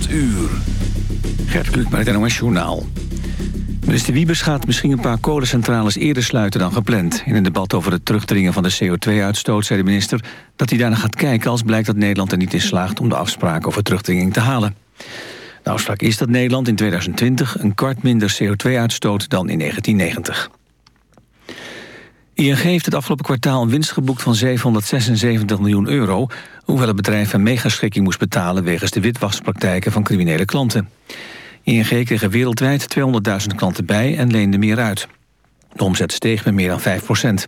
8 uur. Gert Kluk met het NOS Journaal. Minister Wiebes gaat misschien een paar kolencentrales eerder sluiten dan gepland. In een debat over het terugdringen van de CO2-uitstoot zei de minister... dat hij daarna gaat kijken als blijkt dat Nederland er niet in slaagt... om de afspraak over terugdringing te halen. De afspraak is dat Nederland in 2020 een kwart minder CO2 uitstoot dan in 1990. ING heeft het afgelopen kwartaal een winst geboekt van 776 miljoen euro... hoewel het bedrijf een megaschikking moest betalen... wegens de witwaspraktijken van criminele klanten. ING kreeg er wereldwijd 200.000 klanten bij en leende meer uit. De omzet steeg met meer dan 5 procent.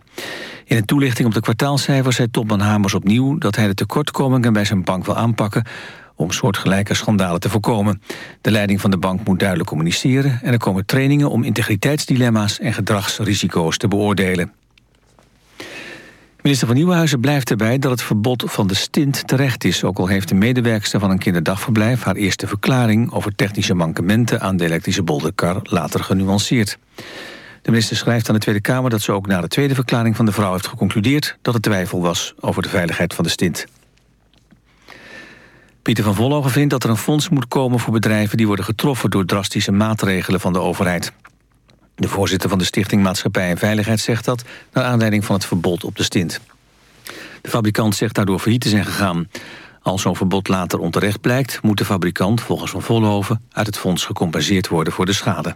In een toelichting op de kwartaalcijfers zei topman Hamers opnieuw... dat hij de tekortkomingen bij zijn bank wil aanpakken... om soortgelijke schandalen te voorkomen. De leiding van de bank moet duidelijk communiceren... en er komen trainingen om integriteitsdilemma's en gedragsrisico's te beoordelen. Minister van Nieuwenhuizen blijft erbij dat het verbod van de stint terecht is... ook al heeft de medewerkster van een kinderdagverblijf... haar eerste verklaring over technische mankementen aan de elektrische bolderkar later genuanceerd. De minister schrijft aan de Tweede Kamer dat ze ook na de tweede verklaring van de vrouw heeft geconcludeerd... dat er twijfel was over de veiligheid van de stint. Pieter van Vollogen vindt dat er een fonds moet komen voor bedrijven... die worden getroffen door drastische maatregelen van de overheid. De voorzitter van de Stichting Maatschappij en Veiligheid zegt dat... naar aanleiding van het verbod op de stint. De fabrikant zegt daardoor failliet te zijn gegaan. Als zo'n verbod later onterecht blijkt... moet de fabrikant, volgens Van Volhoven... uit het fonds gecompenseerd worden voor de schade.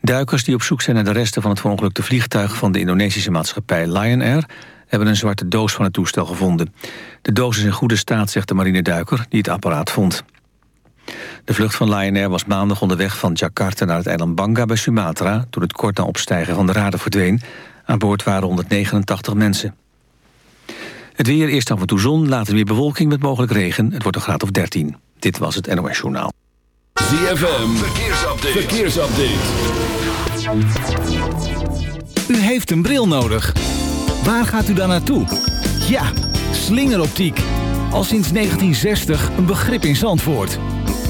Duikers die op zoek zijn naar de resten van het verongelukte vliegtuig... van de Indonesische maatschappij Lion Air... hebben een zwarte doos van het toestel gevonden. De doos is in goede staat, zegt de marineduiker die het apparaat vond. De vlucht van Lion Air was maandag onderweg van Jakarta naar het eiland Banga bij Sumatra... toen het kort na opstijgen van de radar verdween. Aan boord waren 189 mensen. Het weer, eerst af en toe zon, later weer bewolking met mogelijk regen. Het wordt een graad of 13. Dit was het NOS Journaal. ZFM, verkeersupdate. verkeersupdate. U heeft een bril nodig. Waar gaat u dan naartoe? Ja, slingeroptiek. Al sinds 1960 een begrip in Zandvoort.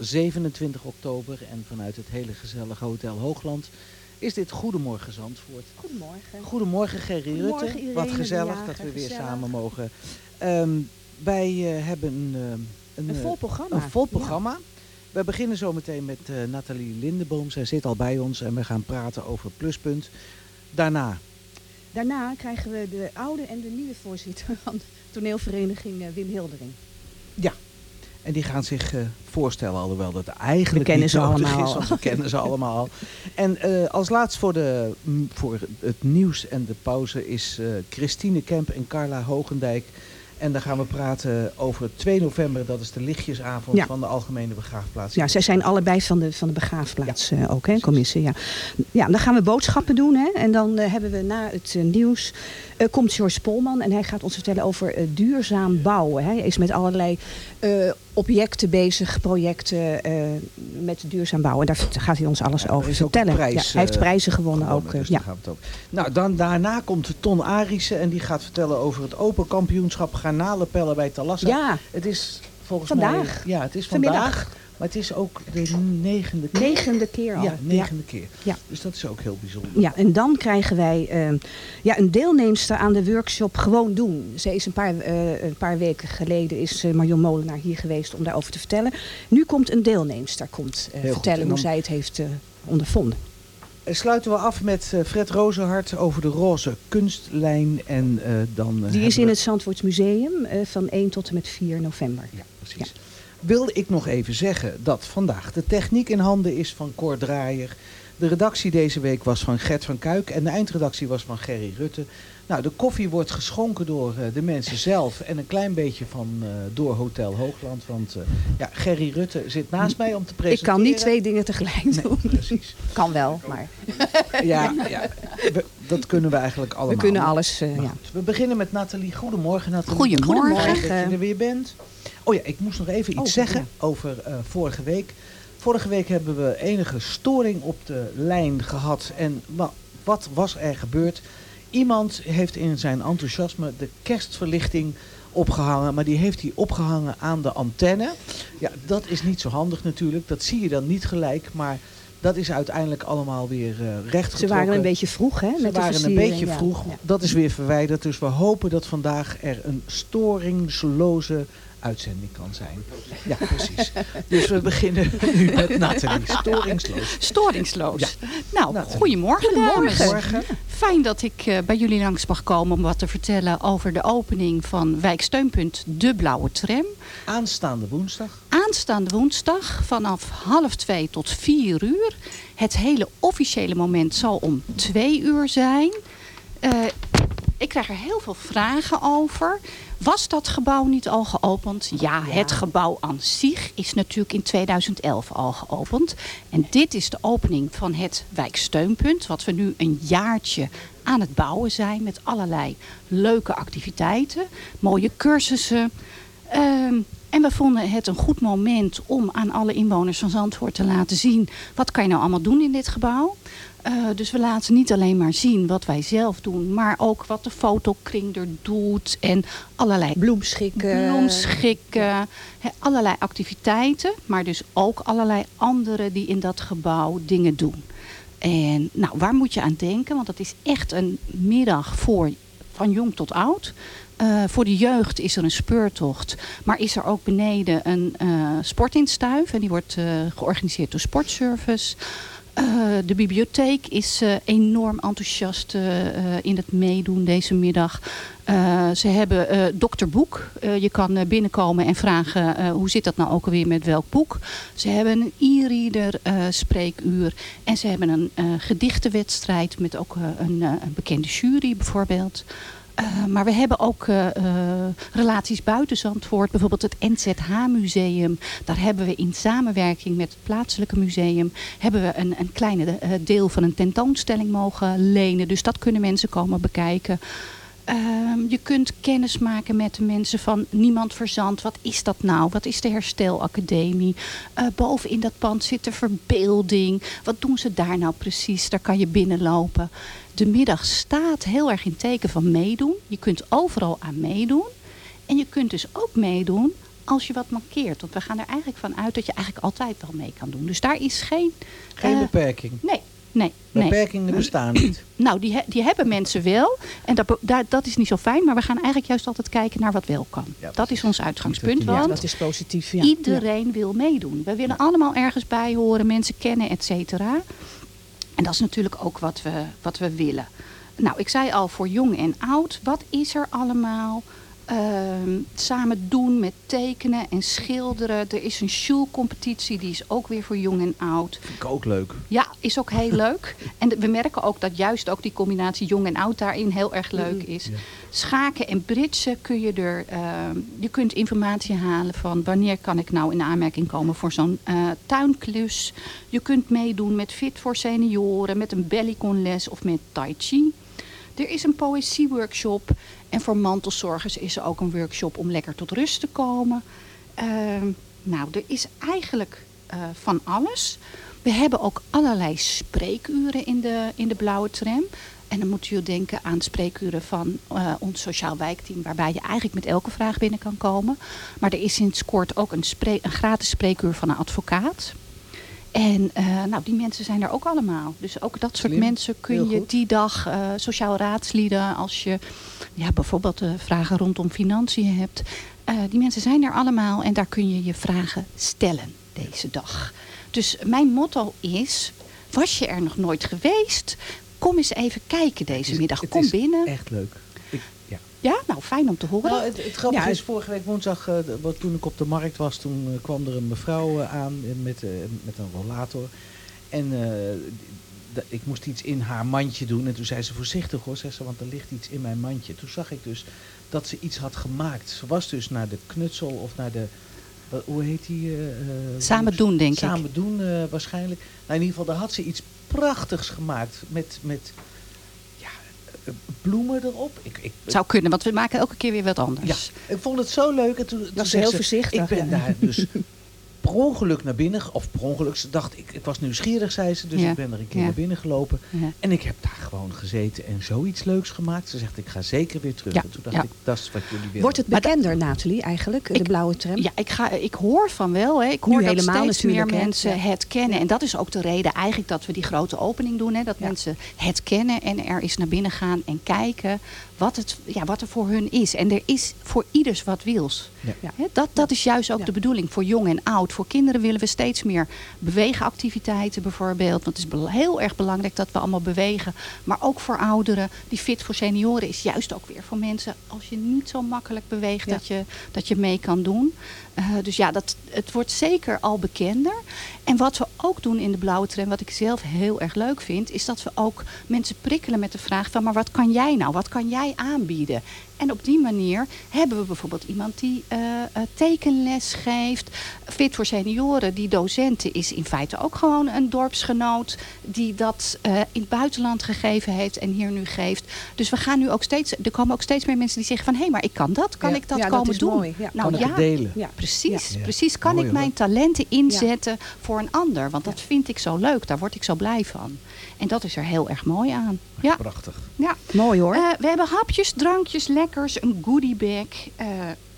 27 oktober en vanuit het hele gezellige Hotel Hoogland is dit Goedemorgen Zandvoort. Goedemorgen. Goedemorgen Gerry Goedemorgen, Rutte. Wat gezellig Jager, dat we weer gezellig. samen mogen. Ehm, wij eh, hebben een, ehm, Een eh, vol programma. Een vol Ja. programma. We beginnen zometeen met eh, Nathalie Lindeboom. Zij zit al bij ons en we gaan praten over Pluspunt. Daarna Daarna krijgen we de oude en de nieuwe voorzitter van de toneelvereniging eh, Wim Hildering. En die gaan zich eh, voorstellen, alhoewel dat eigenlijk We kennen ze allemaal is, want we kennen ze allemaal. En eh, als laatst voor, de, voor het nieuws en de pauze is eh, Christine Kemp en Carla Hogendijk. En dan gaan we praten over 2 november, dat is de lichtjesavond Ja. van de Algemene Begraafplaats. Ja, zij zijn allebei van de, van de begraafplaats ook, hè, commissie. Ja. ja, dan gaan we boodschappen doen. Hè, en dan hebben we na het nieuws, komt George Polman. En hij gaat ons vertellen over duurzaam bouwen. Hij is met allerlei objecten bezig, projecten eh, met duurzaam bouwen. En daar gaat hij ons alles Ja, er over ook vertellen. prijs, ja, hij heeft eh, prijzen gewonnen, Gewonnen, ook. eh, dus ja. het over. Nou, dan, daarna komt Ton Arissen en die gaat vertellen over het Open Kampioenschap Garnalenpellen bij Talassa. ja, Het is volgens Vandaag. mij... Ja, het is Vanmiddag. Maar het is ook de negende keer. negende keer al. Ja, negende keer. Ja. Dus dat is ook heel bijzonder. Ja, en dan krijgen wij eh, ja, een deelnemster aan de workshop Gewoon Doen. Ze is een paar, eh, een paar weken geleden is eh, Marion Molenaar hier geweest om daarover te vertellen. Nu komt een deelnemster komt, eh, vertellen En hoe zij het heeft ondervonden. Sluiten we af met Fred Rozenhart over de roze kunstlijn. En dan, Die is in we- het Zandvoorts Museum van 1 tot en met 4 november. Ja, precies. Wilde ik nog even zeggen dat vandaag de techniek in handen is van Cor Draaier. De redactie deze week was van Gert van Kuik en de eindredactie was van Gerry Rutte. Nou, de koffie wordt geschonken door eh, de mensen zelf en een klein beetje van eh, door Hotel Hoogland. Want eh, ja, Gerry Rutte zit naast mij om te Ik presenteren. kan niet twee dingen tegelijk Nee, doen. precies. Kan wel, maar Ja, ja we- dat kunnen we eigenlijk allemaal. we kunnen alles. eh, Maar ja. we beginnen met Nathalie. Goedemorgen Nathalie. Goedemorgen. Fijn dat je er weer bent. Oh ja, ik moest nog even iets Oh, zeggen ja. over eh, vorige week. Vorige week hebben we enige storing op de lijn gehad. En wa- wat was er gebeurd? Iemand heeft in zijn enthousiasme de kerstverlichting opgehangen. Maar die heeft hij opgehangen aan de antenne. Ja, dat is niet zo handig natuurlijk. Dat zie je dan niet gelijk. Maar dat is uiteindelijk allemaal weer recht Ze waren een beetje vroeg, hè? ze met de waren een beetje ja. vroeg. Dat is weer verwijderd. Dus we hopen dat vandaag er een storingsloze uitzending kan zijn. Ja, precies. dus we beginnen nu met Nathalie. Storingsloos. Storingsloos. Ja. Nou, goedemorgen, dames. Morgen. Fijn dat ik eh, bij jullie langs mag komen om wat te vertellen over de opening van wijksteunpunt De Blauwe Tram. Aanstaande woensdag. Aanstaande woensdag vanaf half twee tot vier uur. Het hele officiële moment zal om twee uur zijn. Eh, ik krijg er heel veel vragen over. Was dat gebouw niet al geopend? Ja, het gebouw aan zich is natuurlijk in 2011 al geopend. En dit is de opening van het wijksteunpunt. Wat we nu een jaartje aan het bouwen zijn. Met allerlei leuke activiteiten. Mooie cursussen. Ehm, en we vonden het een goed moment om aan alle inwoners van Zandvoort te laten zien... wat kan je nou allemaal doen in dit gebouw. Eh, dus we laten niet alleen maar zien wat wij zelf doen... maar ook wat de fotokring er doet en allerlei Bloemschikken. bloemschikken, allerlei activiteiten, maar dus ook allerlei anderen die in dat gebouw dingen doen. En nou, waar moet je aan denken? Want het is echt een middag voor van jong tot oud. Eh, voor de jeugd is er een speurtocht, maar is er ook beneden een eh sportinstuif. En die wordt georganiseerd door Sportservice. Eh, de bibliotheek is eh, enorm enthousiast eh, in het meedoen deze middag. Ze hebben dokter Boek. Je kan binnenkomen en vragen hoe zit dat nou ook alweer met welk boek. Ze hebben een e-reader spreekuur. En ze hebben een gedichtenwedstrijd met ook een, een bekende jury bijvoorbeeld. Eh, maar we hebben ook eh, eh, relaties buiten Zandvoort. Bijvoorbeeld het NZH-museum. Daar hebben we in samenwerking met het plaatselijke museum... hebben we een, een kleine deel van een tentoonstelling mogen lenen. Dus dat kunnen mensen komen bekijken. Ehm, je kunt kennis maken met de mensen van Niemand Verzand. Wat is dat nou? Wat is de Herstelacademie? Eh boven in dat pand zit de verbeelding. Wat doen ze daar nou precies? Daar kan je binnenlopen. De middag staat heel erg in teken van meedoen. Je kunt overal aan meedoen. En je kunt dus ook meedoen als je wat mankeert. Want we gaan er eigenlijk van uit dat je eigenlijk altijd wel mee kan doen. Dus daar is geen... Geen eh, beperking. Nee, nee, nee. Beperkingen bestaan niet. Nou, die, he- die hebben mensen wel. En dat, dat is niet zo fijn. Maar we gaan eigenlijk juist altijd kijken naar wat wel kan. Ja, dat is ons uitgangspunt. Ja, Ja, Want dat is positief. Ja. iedereen wil meedoen. We willen allemaal ergens bij horen, mensen kennen, et cetera. En dat is natuurlijk ook wat we, wat we willen. Nou, ik zei al voor jong en oud. Wat is er allemaal? Ehm, samen doen met tekenen en schilderen. Er is een Sjoel-competitie, die is ook weer voor jong en oud. Vind ik ook leuk. Ja, is ook heel leuk. En we merken ook dat juist ook die combinatie jong en oud daarin heel erg leuk is. Schaken en britsen kun je er... ehm, je kunt informatie halen van wanneer kan ik nou in aanmerking komen voor zo'n eh, tuinklus. Je kunt meedoen met Fit voor senioren, met een bellyconles of met tai chi. Er is een poëzieworkshop. En voor mantelzorgers is er ook een workshop om lekker tot rust te komen. Ehm, nou, er is eigenlijk eh, van alles. We hebben ook allerlei spreekuren in de, in de blauwe tram. En dan moet u denken aan spreekuren van eh, ons sociaal wijkteam... waarbij je eigenlijk met elke vraag binnen kan komen. Maar er is sinds kort ook een, een gratis spreekuur van een advocaat. En eh, nou, die mensen zijn er ook allemaal. Dus ook dat soort Slim. mensen kun je die dag eh, sociaal raadslieden... als je ja, bijvoorbeeld eh, vragen rondom financiën hebt. Die mensen zijn er allemaal en daar kun je je vragen stellen deze dag. Dus mijn motto is, was je er nog nooit geweest? Kom eens even kijken deze middag. het Kom is binnen. Echt leuk. Ja. Nou fijn om te horen. Nou, het, het grappige Ja, is, vorige week woensdag, eh, wat, toen ik op de markt was, toen eh, kwam er een mevrouw eh, aan met, met een rollator. En ik moest iets in haar mandje doen. En toen zei ze voorzichtig hoor, zei ze, want er ligt iets in mijn mandje. Toen zag ik dus dat ze iets had gemaakt. Ze was dus naar de knutsel of naar de, hoe heet die? Samen doen, denk ik. Samen doen waarschijnlijk. Nou, in ieder geval, daar had ze iets prachtigs gemaakt met, met bloemen erop. Ik, ik, Zou kunnen, want we maken elke keer weer wat anders. ja, ik vond het zo leuk. En toen, toen was zegt heel ze, voorzichtig, Ik ben ja. daar dus per ongeluk naar binnen, of per ongeluk, ze dacht, ik, ik was nieuwsgierig, zei ze, dus Ja, ik ben er een keer ja. naar binnen gelopen. Ja. En ik heb daar gewoon gezeten en zoiets leuks gemaakt. Ze zegt, ik ga zeker weer terug. Ja, En toen dacht ja. ik, dat is wat jullie willen. Wordt het dat- bekender, Nathalie, eigenlijk, de blauwe tram? Ja, ik, ga, ik hoor van wel. Hè. Ik Nu hoor dat helemaal steeds meer mensen Ja. het kennen. En dat is ook de reden eigenlijk dat we die grote opening doen. Hè. Dat Ja. mensen het kennen en er eens naar binnen gaan en kijken wat, het, ja, wat er voor hun is. En er is voor ieders wat wils. Ja. Dat, dat is juist ook Ja. de bedoeling voor jong en oud. Voor kinderen willen we steeds meer bewegenactiviteiten bijvoorbeeld. Want het is heel erg belangrijk dat we allemaal bewegen. Maar ook voor ouderen. Die fit voor senioren is juist ook weer voor mensen als je niet zo makkelijk beweegt Ja. dat, je, dat je mee kan doen. Eh, dus ja, dat, het wordt zeker al bekender. En wat we ook doen in de blauwe tram, wat ik zelf heel erg leuk vind, is dat we ook mensen prikkelen met de vraag van, maar wat kan jij nou? Wat kan jij aanbieden? En op die manier hebben we bijvoorbeeld iemand die eh, eh, tekenles geeft. Fit voor senioren, die docenten, is in feite ook gewoon een dorpsgenoot die dat eh, in het buitenland gegeven heeft en hier nu geeft. Dus we gaan nu ook steeds, er komen ook steeds meer mensen die zeggen van, hé, maar ik kan dat, kan Ja. ik dat Ja, dat komen is doen? mooi, ja. Nou kan ik ja, delen? Ja. Precies, Ja. precies. Kan Mooi, ik mijn talenten inzetten voor een ander? Want dat vind ik zo leuk. Daar word ik zo blij van. En dat is er heel erg mooi aan. Ja, Prachtig. ja. Mooi hoor. Eh, we hebben hapjes, drankjes, lekkers, een goodiebag. Eh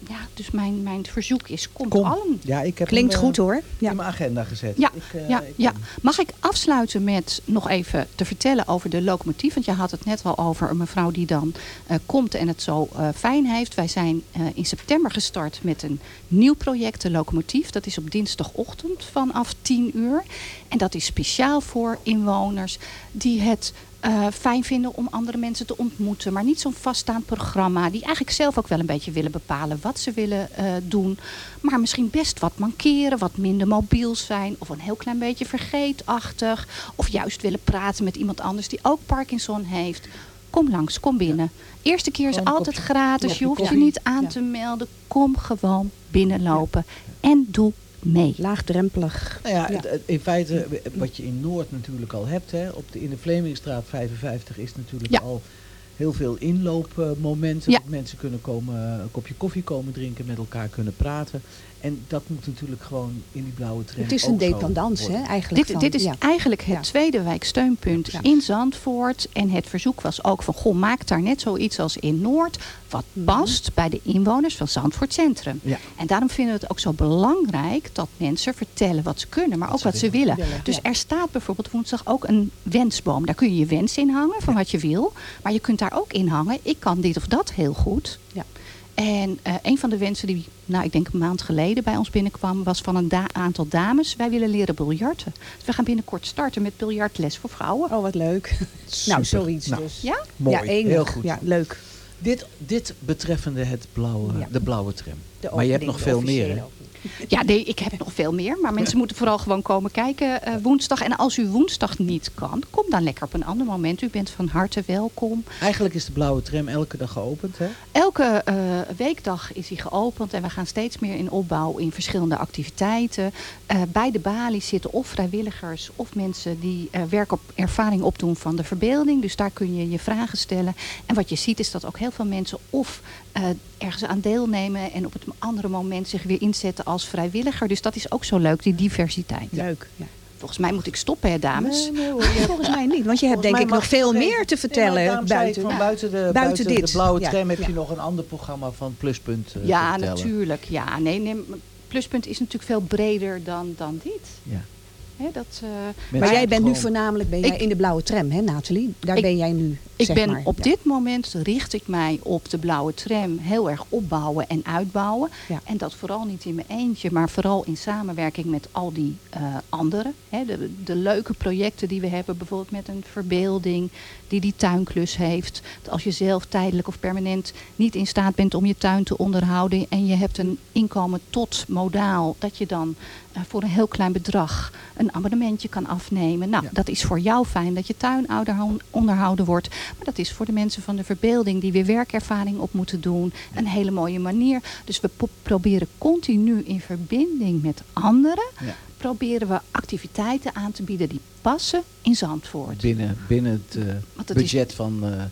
ja, dus mijn, mijn verzoek is, komt Kom. allen. Ja, ik heb Klinkt hem, eh, goed hoor. Ja. in mijn agenda gezet. Ja, Ik, eh, ja, ik ja. Mag ik afsluiten met nog even te vertellen over de locomotief? Want je had het net al over een mevrouw die dan eh, komt en het zo eh, fijn heeft. Wij zijn eh, in september gestart met een nieuw project, de locomotief. Dat is op dinsdagochtend vanaf 10 uur. En dat is speciaal voor inwoners die het eh, fijn vinden om andere mensen te ontmoeten. Maar niet zo'n vaststaand programma. Die eigenlijk zelf ook wel een beetje willen bepalen wat ze willen eh, doen. Maar misschien best wat mankeren, wat minder mobiel zijn. Of een heel klein beetje vergeetachtig. Of juist willen praten met iemand anders die ook Parkinson heeft. Kom langs, kom binnen. Eerste keer is altijd kopje- gratis. kopje Je hoeft je niet aan Ja. te melden. Kom gewoon binnenlopen. En doe mee. Laagdrempelig. Nou ja, in feite, wat je in Noord natuurlijk al hebt, hè, op de, in de Vlemingstraat 55 is natuurlijk Ja. al heel veel inloopmomenten. Ja. Dat mensen kunnen komen, een kopje koffie komen drinken, met elkaar kunnen praten. En dat moet natuurlijk gewoon in die blauwe tram Het is een dependance, hè, eigenlijk. Dit, van- dit is ja. eigenlijk het Ja. tweede wijksteunpunt Ja. in Zandvoort. En het verzoek was ook van, goh, maak daar net zoiets als in Noord... wat Mhm. past bij de inwoners van Zandvoort Centrum. Ja. En daarom vinden we het ook zo belangrijk dat mensen vertellen wat ze kunnen, maar Wat ook ze wat ze willen. Dus ja. er staat bijvoorbeeld woensdag ook een wensboom. Daar kun je je wens in hangen van wat je wil. Maar je kunt daar ook in hangen, ik kan dit of dat heel goed. Ja. En eh, een van de wensen die, nou, ik denk een maand geleden bij ons binnenkwam, was van een da- aantal dames. Wij willen leren biljarten. Dus we gaan binnenkort starten met biljartles voor vrouwen. Oh, wat leuk. nou, zoiets Nou, dus. Ja? Mooi, ja, enig. heel goed. Ja, leuk. Dit, dit betreffende het blauwe, Ja. de blauwe tram. De maar je hebt nog veel meer, hè? Ja, nee, ik heb nog veel meer. Maar mensen moeten vooral gewoon komen kijken eh, woensdag. En als u woensdag niet kan, kom dan lekker op een ander moment. U bent van harte welkom. Eigenlijk is de blauwe tram elke dag geopend, hè? Elke eh, weekdag is hij geopend en we gaan steeds meer in opbouw in verschillende activiteiten. Eh, bij de balie zitten of vrijwilligers of mensen die werk op ervaring opdoen van de verbeelding. Dus daar kun je je vragen stellen. En wat je ziet is dat ook heel veel mensen of eh, ergens aan deelnemen en op het andere moment zich weer inzetten als vrijwilliger. Dus dat is ook zo leuk, die diversiteit. Leuk. Ja. Volgens mij moet ik stoppen, hè, dames. Nee, Volgens mij niet, want je hebt Volgens denk ik nog veel geen- meer te vertellen buiten. van Ja. buiten, de, Buiten buiten, dit. de blauwe tram heb je nog een ander programma van Pluspunt eh, ja, natuurlijk. Ja, nee, Pluspunt is natuurlijk veel breder dan, dan dit. Ja. Hè, dat, eh, Maar jij bent nu voornamelijk ben jij Ik- in de blauwe tram, hè Nathalie? Daar Ik- ben jij nu, Ik ben maar. op Ja. dit moment richt ik mij op de blauwe tram heel erg opbouwen en uitbouwen. Ja. En dat vooral niet in mijn eentje, maar vooral in samenwerking met al die eh, anderen. De, de leuke projecten die we hebben, bijvoorbeeld met een verbeelding die die tuinklus heeft. Dat als je zelf tijdelijk of permanent niet in staat bent om je tuin te onderhouden en je hebt een inkomen tot modaal, dat je dan eh, voor een heel klein bedrag een abonnementje kan afnemen. Nou, Ja. dat is voor jou fijn dat je tuin onderhouden wordt. Maar dat is voor de mensen van de verbeelding die weer werkervaring op moeten doen. Een hele mooie manier. Dus we proberen continu in verbinding met anderen. Ja. Proberen we activiteiten aan te bieden die passen in Zandvoort. Binnen, binnen het eh, is- budget van eh,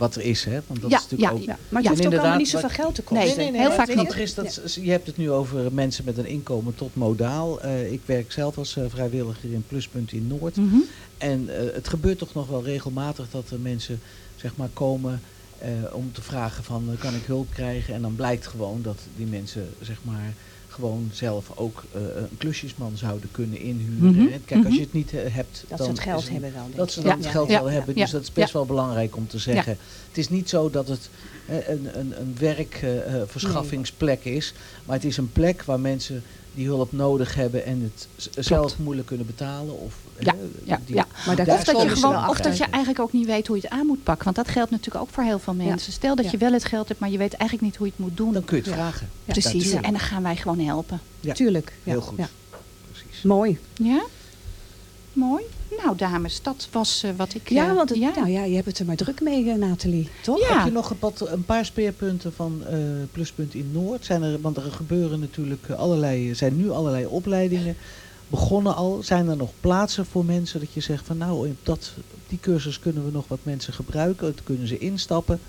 wat er is, hè? Want dat Ja, is natuurlijk ja, ook... Ja, maar het hoeft ook allemaal niet zoveel wat- geld te kosten. Nee, heel maar vaak het niet. Is dat, Je hebt het nu over mensen met een inkomen tot modaal. Eh, ik werk zelf als eh, vrijwilliger in Pluspunt in Noord. Mhm. En eh, het gebeurt toch nog wel regelmatig dat er mensen zeg maar, komen eh, om te vragen van eh, kan ik hulp krijgen. En dan blijkt gewoon dat die mensen zeg maar, gewoon zelf ook eh, een klusjesman zouden kunnen inhuren. Mhm, Kijk, als mhm. je het niet eh, hebt, Dat dan ze het geld het- hebben wel. dat ze dan Ja. het geld Ja. wel hebben. Ja. Dus dat is best Ja. wel belangrijk om te zeggen. Het is niet zo dat het eh, een, een, een werkverschaffingsplek is. Maar het is een plek waar mensen die hulp nodig hebben en het zelf moeilijk kunnen betalen. Of, Ja, eh, ja, die- ja. Maar daar Of dat, je gewoon, of dat je eigenlijk ook niet weet hoe je het aan moet pakken. Want dat geldt natuurlijk ook voor heel veel mensen. Stel dat Ja. je wel het geld hebt, maar je weet eigenlijk niet hoe je het moet doen. Dan kun je het Ja. vragen. Precies, en dan gaan wij gewoon helpen. Ja. Tuurlijk. Ja. Heel goed. Ja. Precies. Mooi. Ja? Mooi. Nou, dames, dat was eh, wat ik... Ja, eh, want het, ja. Nou, ja, je hebt het er maar druk mee, eh, Nathalie. Toch? Ja. Heb je nog een, paar speerpunten van eh, Pluspunt in Noord? Zijn er, want er gebeuren natuurlijk allerlei, er zijn nu allerlei opleidingen begonnen al. Zijn er nog plaatsen voor mensen dat je zegt van nou, op, dat, op die cursus kunnen we nog wat mensen gebruiken. Het kunnen ze instappen.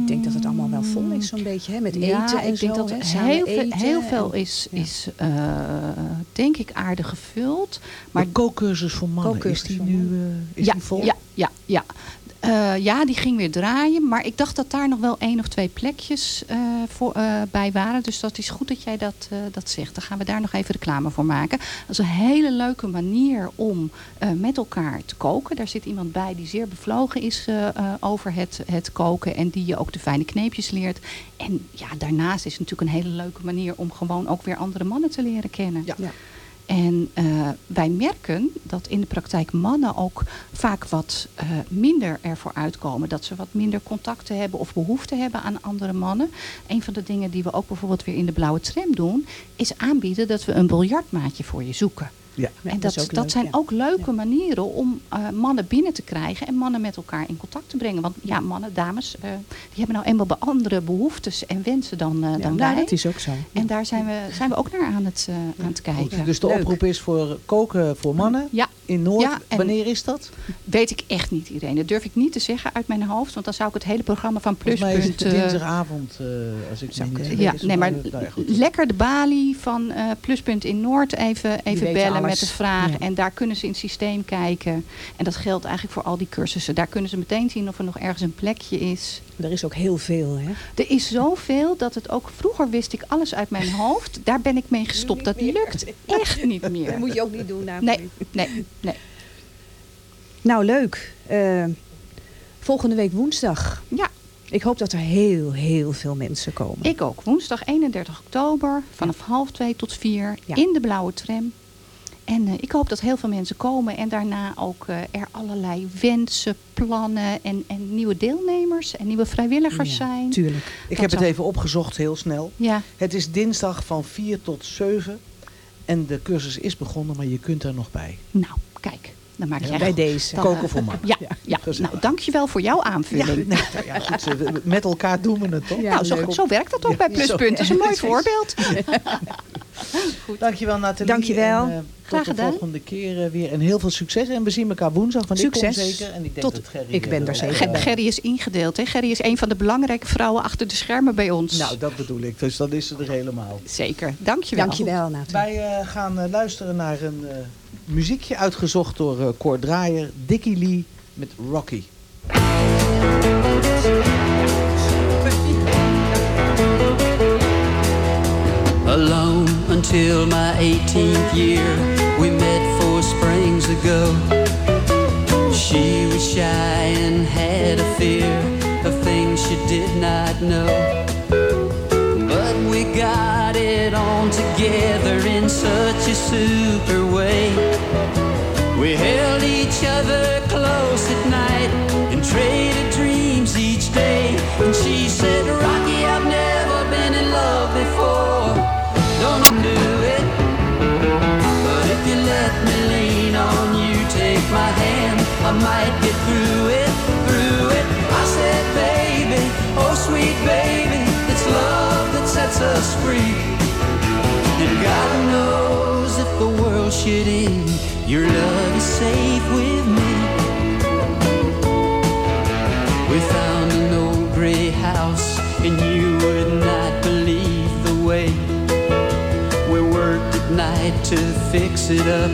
Ik denk dat het allemaal wel vol is, zo'n beetje, hè? met ja, eten en ik denk zo. dat hè, heel, veel, eten heel veel en- is, ja. is eh, denk ik, aardig gevuld. Maar de kookcursus voor mannen, is die nu eh, is ja, die vol? Ja, ja, ja. Eh, ja, die ging weer draaien. Maar ik dacht dat daar nog wel één of twee plekjes eh, voor, eh, bij waren. Dus dat is goed dat jij dat, eh, dat zegt. Dan gaan we daar nog even reclame voor maken. Dat is een hele leuke manier om eh, met elkaar te koken. Daar zit iemand bij die zeer bevlogen is over het, het koken. En die je ook de fijne kneepjes leert. En ja, daarnaast is het natuurlijk een hele leuke manier om gewoon ook weer andere mannen te leren kennen. Ja. Ja. En eh, wij merken dat in de praktijk mannen ook vaak wat eh, minder ervoor uitkomen. Dat ze wat minder contacten hebben of behoefte hebben aan andere mannen. Een van de dingen die we ook bijvoorbeeld weer in de blauwe tram doen, is aanbieden dat we een biljartmaatje voor je zoeken. Ja. En dat dat, ook dat leuk, zijn ja. ook leuke manieren om eh, mannen binnen te krijgen en mannen met elkaar in contact te brengen. Want ja, mannen, dames, eh, die hebben nou eenmaal be- andere behoeftes en wensen dan, eh, Ja, dan nou, wij. dat is ook zo. En daar zijn we, zijn we ook naar aan het, eh, aan het kijken. Goed, dus de leuk. oproep is voor koken voor mannen Ja, in Noord. Wanneer is dat? weet ik echt niet, Irene. Dat durf ik niet te zeggen uit mijn hoofd. Want dan zou ik het hele programma van Volgens mij is het Pluspunt... dinsdagavond, eh, als ik vergis. ja, nee, maar nou lekker de balie van eh, Pluspunt in Noord even, even bellen met de vraag. Ja. En daar kunnen ze in het systeem kijken. En dat geldt eigenlijk voor al die cursussen. Daar kunnen ze meteen zien of er nog ergens een plekje is. Er is ook heel veel, hè? Er is zoveel dat het ook... Vroeger wist ik alles uit mijn hoofd. Daar ben ik mee gestopt. Dat lukt echt niet Dat meer. moet je ook niet doen. Nee, nee, nee. Nou, leuk. Eh, volgende week woensdag. Ja, Ik hoop dat er heel, heel veel mensen komen. ik ook. Woensdag 31 oktober vanaf half twee tot vier Ja. in de blauwe tram. En eh, ik hoop dat heel veel mensen komen en daarna ook eh, er allerlei wensen, plannen en, en nieuwe deelnemers en nieuwe vrijwilligers Ja, zijn. Tuurlijk. Ik dat heb het even opgezocht, heel snel. Ja, Het is dinsdag van 4 tot 7. En de cursus is begonnen, maar je kunt er nog bij. nou, kijk. Dan maak jij Bij goed. deze. Dan- Koken voor mannen. Ja, ja. Nou dankjewel voor jouw Ja, aanvulling. nee, nou ja, goed, met elkaar doen we het toch? Ja, nou, zo, zo werkt dat ook Ja, bij zo- Pluspunt. Dat is een mooi voorbeeld. Dankjewel Nathalie. Dankjewel. En, eh, Graag tot de gedaan. volgende keer eh, weer. En heel veel succes. En we zien elkaar woensdag. Want ik Succes. kom zeker. En ik denk Tot- dat Gerry... ik ben eh, er ook, zeker eh, Ger- Gerry is ingedeeld. Hè? Gerry is een van de belangrijke vrouwen achter de schermen bij ons. Nou, dat bedoel ik. Dus dan is ze er helemaal. Zeker. Dankjewel. Dankjewel, Nathalie. Wij eh, gaan eh, luisteren naar een eh, muziekje uitgezocht door eh Cor Draaier. Dickie Lee met Rocky. alone until my 18th year. We met four springs ago. She was shy and had a fear of things she did not know. But we got it on together in such a super way. We held each other close at night and traded dreams each day. And she said, to fix it up,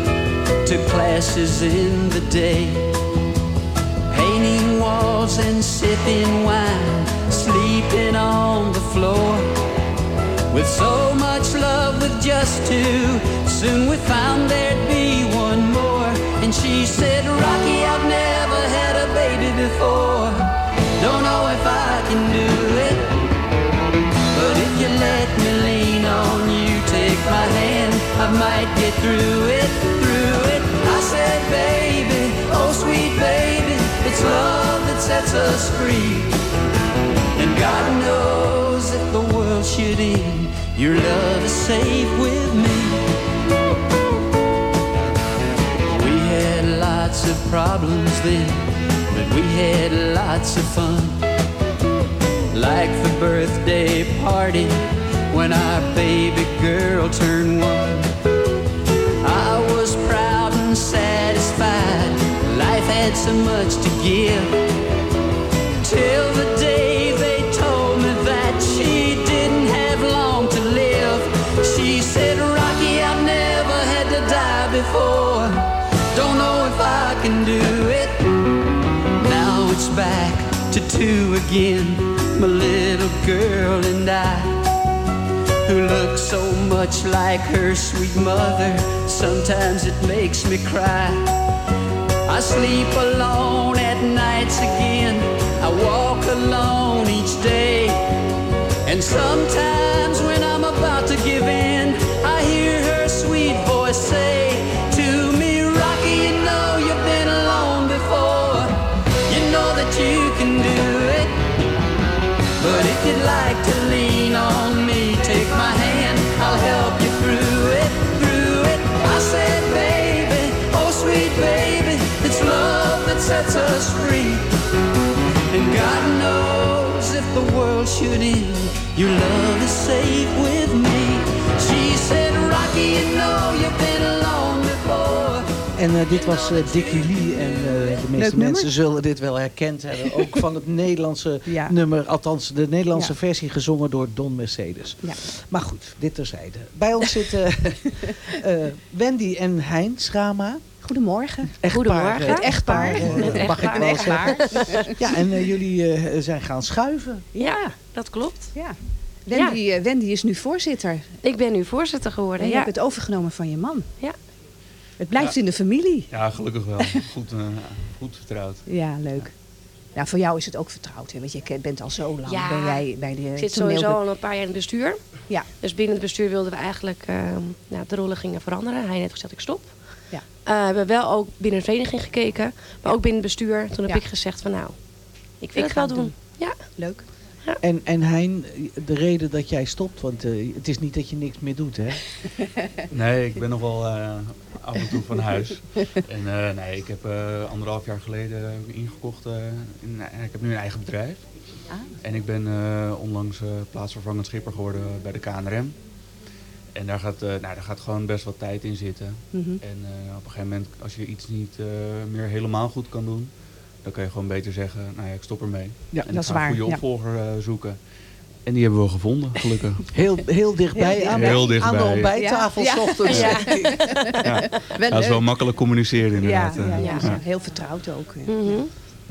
took classes in the day, walls and sipping wine, sleeping on the floor. With so much love with just two, soon we found there'd be one more. And she said, Rocky, I've never had a baby before. Don't know if I can do it. But if you let me lean on you, take my hand, I might get through it, through it. I said, baby, oh sweet baby, it's love sets us free. And God knows if the world should end, your love is safe with me. We had lots of problems then, but we had lots of fun. Like the birthday party when our baby girl turned one. I was proud and satisfied, life had so much to give. Again, my little girl and I. Who looks so much like her sweet mother, sometimes it makes me cry. I sleep alone at nights again. I walk alone each day. And sometimes when I'm about to give in, I hear her sweet voice say to me, Rocky, you know you've been alone before. You know that you can do it. But if you'd like to lean on me, take my hand, I'll help you through it, through it. I said, baby, oh sweet baby, it's love that sets us free. Your love is safe with me. She said, Rocky, you know you've been alone before. En eh, dit was eh, Dickie Lee. En eh, de meeste mensen zullen dit wel herkend hebben. Ook van het Nederlandse Ja. nummer. Althans, de Nederlandse Ja. versie gezongen door Don Mercedes. Ja. Maar goed, dit terzijde. Bij ons zitten eh, Wendy en Hein Schrama. Goedemorgen. Echtpaar, Goedemorgen. eh, Het echtpaar, echtpaar. eh, Het mag ik wel zeggen. Ja, en eh, jullie eh, zijn gaan schuiven. Ja, dat klopt. Ja. Wendy, eh, Wendy is nu voorzitter. Ik ben nu voorzitter geworden. En je ja. hebt het overgenomen van je man. Ja. Het blijft in de familie. Ja, gelukkig wel. Goed, eh, goed vertrouwd. Ja, leuk. Ja, voor jou is het ook vertrouwd. Hè? Want je bent al zo lang Ja, ben jij bij de Ik zit sowieso al een paar jaar in het bestuur. Ja. Dus binnen het bestuur wilden we eigenlijk eh, nou, de rollen gingen veranderen. Hij heeft gezegd ik stop. Ja. Eh, we hebben wel ook binnen de vereniging gekeken. Maar ook binnen het bestuur. Toen heb Ja. ik gezegd van nou, ik wil Ik het ga wel het doen. Ja. Leuk. En, en Hein, de reden dat jij stopt, want eh, het is niet dat je niks meer doet, hè? Nee, ik ben nog wel eh, af en toe van huis. En eh, nee, ik heb eh, anderhalf jaar geleden ingekocht. eh, in, en ik heb nu een eigen bedrijf. Ah. En ik ben eh, onlangs eh, plaatsvervangend schipper geworden bij de KNRM. En daar gaat, eh, nou, daar gaat gewoon best wat tijd in zitten. Mhm. En eh, op een gegeven moment, als je iets niet eh, meer helemaal goed kan doen, dan kan je gewoon beter zeggen, nou ja, ik stop ermee. Ja, en dat ik is ga waar, een goede ja. opvolger eh, zoeken. En die hebben we gevonden, gelukkig. Heel, heel dichtbij, Heel aan, Heel aan de ontbijttafel Ja. s ochtends. Ja. ja. Wel dat is wel makkelijk communiceren inderdaad. ja, ja, Ja. heel vertrouwd ook. ja. Mhm.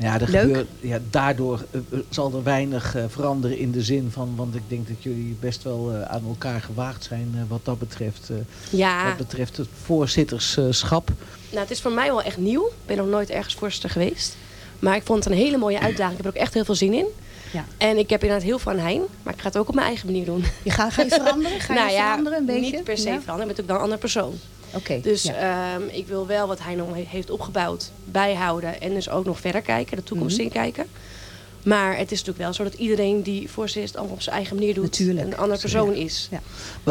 Ja, er Leuk. gebeurt, ja, daardoor eh, eh, zal er weinig eh, veranderen in de zin van... want ik denk dat jullie best wel eh, aan elkaar gewaagd zijn eh, wat dat betreft. eh, Ja, Wat betreft het voorzitterschap. nou, het is voor mij wel echt nieuw. Ik ben nog nooit ergens voorzitter geweest. Maar ik vond het een hele mooie uitdaging. Ik heb er ook echt heel veel zin in. Ja. En ik heb inderdaad heel veel aan Hein. Maar ik ga het ook op mijn eigen manier doen. Je ga, ga je veranderen? Ga je nou ja, veranderen een beetje? niet per se Ja? veranderen. Ik ben natuurlijk wel een andere persoon. Dus ja. ehm, ik wil wel wat hij nog he- heeft opgebouwd bijhouden. En dus ook nog verder kijken, de toekomst Mhm. inkijken. Maar het is natuurlijk wel zo dat iedereen die voorzitter het allemaal op zijn eigen manier doet. Natuurlijk. En een andere persoon is. Ja.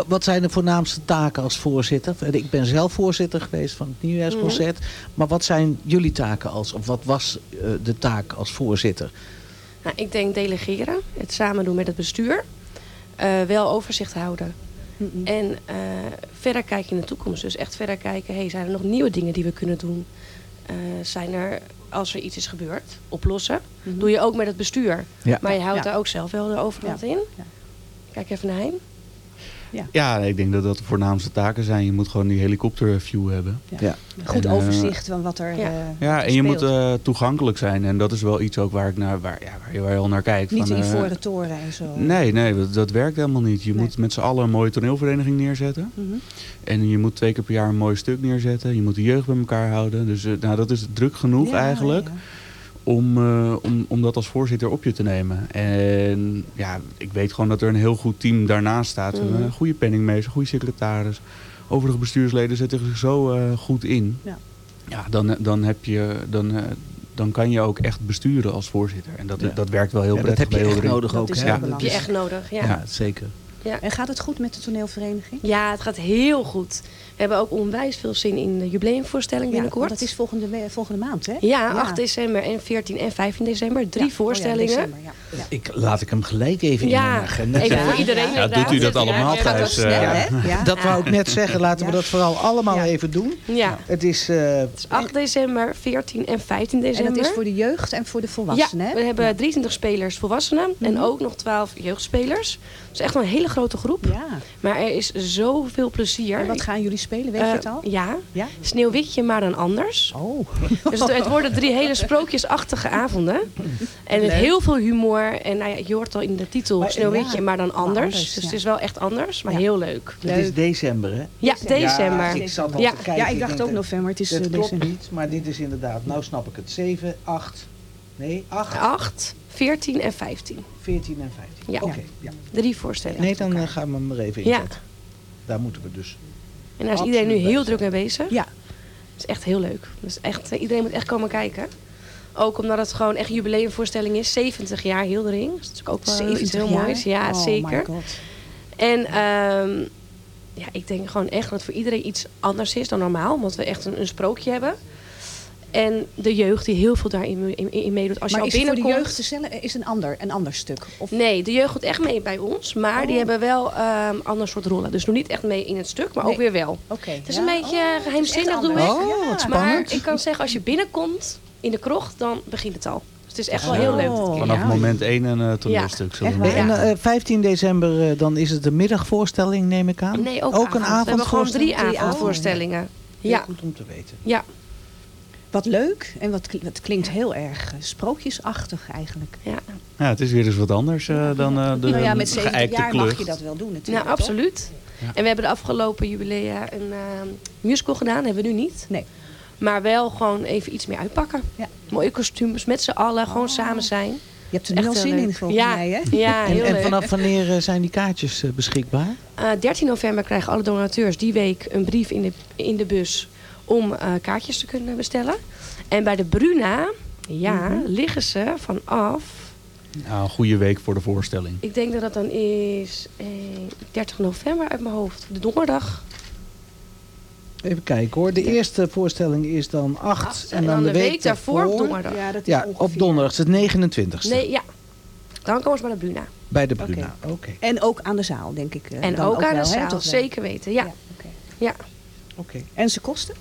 Wat, zijn de voornaamste taken als voorzitter? Ik ben zelf voorzitter geweest van het nieuwjaarsconcert. Maar wat zijn jullie taken als, of wat was eh, de taak als voorzitter? Nou, ik denk delegeren. Het samen doen met het bestuur. eh, wel overzicht houden. En eh, verder kijken in de toekomst. Dus echt verder kijken, hey, zijn er nog nieuwe dingen die we kunnen doen? Eh, zijn er, als er iets is gebeurd, oplossen? Mhm. Doe je ook met het bestuur. Ja. Maar je houdt Ja. daar ook zelf wel de overhand in. Ja. Kijk even naar hem. Ja, ik denk dat dat de voornaamste taken zijn. Je moet gewoon die helikopterview hebben. Ja. Goed En, eh, overzicht van wat er ja. eh, Ja, wat er en je moet eh, toegankelijk zijn. En dat is wel iets ook waar, ik naar, waar, ja, waar, je, waar je al naar kijkt. Niet van, de ivoren toren en zo. Nee, nee dat, dat werkt helemaal niet. Je Nee. moet met z'n allen een mooie toneelvereniging neerzetten. Mhm. En je moet twee keer per jaar een mooi stuk neerzetten. Je moet de jeugd bij elkaar houden. Dus nou, dat is druk genoeg Ja, eigenlijk. Om, eh, om, om dat als voorzitter op je te nemen. En ja, ik weet gewoon dat er een heel goed team daarnaast staat. Hebben Mhm. Een goede penningmeester, goede secretaris. Overige bestuursleden zetten zich zo eh, goed in. Ja. Ja, dan, dan, heb je, dan, eh, dan kan je ook echt besturen als voorzitter. En dat, Ja. dat werkt wel heel Ja, dat prettig heb je echt nodig Dat ook. is hè? heel heb je echt nodig. Ja. Ja, zeker. Ja. En gaat het goed met de toneelvereniging? ja, het gaat heel goed. We hebben ook onwijs veel zin in de jubileumvoorstelling Ja, binnenkort. want dat is volgende, volgende maand, hè? Ja, 8 december en 14 en 15 december. Drie Ja, oh ja, voorstellingen. december, ja. Ja. Ik, laat ik hem gelijk even in Ja, mijn agenda even voor iedereen. Ja, doet u dat allemaal Ja, thuis, snel, eh? Ja. Dat wou ik net zeggen. Laten we Ja. dat vooral allemaal Ja. even doen. Ja, Het is... eh, het is 8 december, 14 en 15 En december. dat is voor de jeugd en voor de volwassenen, ja, hè? we hebben Ja. 23 spelers volwassenen en Mhm. ook nog 12 jeugdspelers. Dus echt wel een hele grote groep. Ja. Maar er is zoveel plezier. En wat gaan jullie spelen, weet je Eh, het al? Ja, Ja? Sneeuwwitje, maar dan anders. Oh. Dus het, het worden drie hele sprookjesachtige avonden. En met heel veel humor. En nou ja, je hoort al in de titel Maar- Sneeuwwitje, ja, maar dan anders. anders, dus ja. het is wel echt anders, maar Ja. heel leuk. het is december, hè? Ja, December. ik zat al Ja. te kijken. Ja, ik dacht ook november. Het is Dat eh, klopt niet, maar dit is inderdaad... Nou snap ik het. 7, 8... Nee, 8, 8, 14 en 15. 14 en 15. Ja. Ja. Drie voorstellingen. Nee, dan eh, gaan we hem er even Ja. inzetten. Daar moeten we dus. En daar is Absoluut iedereen nu heel druk mee bezig. Ja. Het is echt heel leuk. Dus echt, eh, iedereen moet echt komen kijken. Ook omdat het gewoon echt een jubileumvoorstelling is. 70 jaar Hildering. Dat is natuurlijk ook wel iets 70 heel jaar? moois. Ja, oh zeker. My God. En ehm, ja, ik denk gewoon echt dat het voor iedereen iets anders is dan normaal. Omdat we echt een, een sprookje hebben. En de jeugd die heel veel daarin in, in meedoet. Als maar je is al het voor de binnenkomt... jeugd te stellen is een ander, een ander stuk? Of... Nee, de jeugd doet echt mee bij ons. Maar die Oh. hebben wel ehm ander soort rollen. Dus nog niet echt mee in het stuk, maar Nee. ook weer wel. Oké. Het is ja. een beetje Oh, is geheimzinnig, doe ik. Oh, Ja. Maar spannend. ik kan zeggen, als je binnenkomt in de krocht, dan begint het al. Dus het is echt wel Oh. heel leuk. keer. Vanaf Ja. moment één een eh, toneelstuk. En zeggen. eh, 15 december, eh, dan is het de middagvoorstelling, neem ik aan? Nee, ook, een avond. We hebben gewoon drie avondvoorstelling? avondvoorstellingen. Heel Ja, goed om te weten. ja. Wat leuk en wat, wat klinkt heel erg eh, sprookjesachtig eigenlijk. ja. Ja, het is weer eens wat anders eh, dan eh, de nou ja, met 70 geëikte jaar mag je dat wel doen natuurlijk. Nou, absoluut. Ja. En we hebben de afgelopen jubilea een ehm, musical gedaan. hebben we nu niet. Nee. Maar wel gewoon even iets meer uitpakken. Ja. Mooie kostuums, met z'n allen, gewoon samen zijn. Je hebt er nu al Echt zin in volgens ja. mij, hè? Ja, En, heel en leuk. vanaf wanneer zijn die kaartjes eh, beschikbaar? Eh, 13 november krijgen alle donateurs die week een brief in de, in de bus om eh, kaartjes te kunnen bestellen. En bij de Bruna, ja, Mhm. liggen ze vanaf, Nou, een goede week voor de voorstelling. ik denk dat dat dan is eh, 30 november uit mijn hoofd, de donderdag. Even kijken hoor. De eerste voorstelling is dan 8. Acht. En, dan de week daarvoor op donderdag. Ja, dat is Ja, ongeveer. op donderdag. Het is het 29ste. Nee, ja. Dan komen ze bij de Bruna. Bij de Bruna. Oké. En ook aan de zaal, denk ik. eh, En dan ook aan wel, de zaal, toch zeker weten. Ja. Ja, oké. ja. Oké. En ze kosten?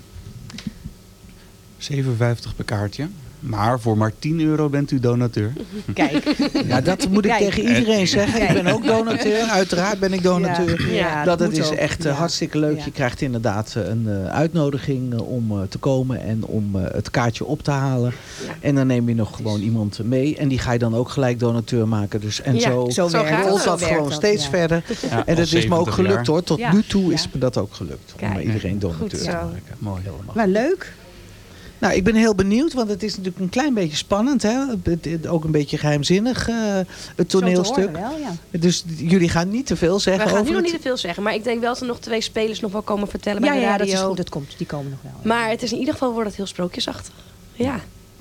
57 per kaartje. Maar voor maar 10 euro bent u donateur. Kijk. Ja, dat moet ik Kijk. tegen iedereen zeggen. Ik ben ook donateur. Uiteraard ben ik donateur. Ja, ja, dat het is ook. echt eh, Ja. hartstikke leuk. Je krijgt inderdaad eh, een eh, uitnodiging eh, om eh, te komen en om eh, het kaartje op te halen. En dan neem je nog gewoon iemand mee. En die ga je dan ook gelijk donateur maken. Dus, en Ja, zo, zo rolt dat gewoon dat, steeds ja. verder. Ja, En dat is me ook 70 gelukt jaar. hoor. Tot Ja. nu toe is me dat ook gelukt. Om Kijk. eh, iedereen donateur Goed te zo. maken. Mooi. Maar leuk. Nou, ik ben heel benieuwd, want het is natuurlijk een klein beetje spannend. Hè? Ook een beetje geheimzinnig, eh, het Zo te toneelstuk. horen wel, ja. Dus jullie gaan niet te veel We zeggen gaan over nu nog niet te veel zeggen. Maar ik denk wel dat er nog twee spelers nog wel komen vertellen Ja, bij de ja, radio. dat is goed. Dat komt. Die komen nog wel. Maar het is in ieder geval wordt het heel sprookjesachtig. Ja.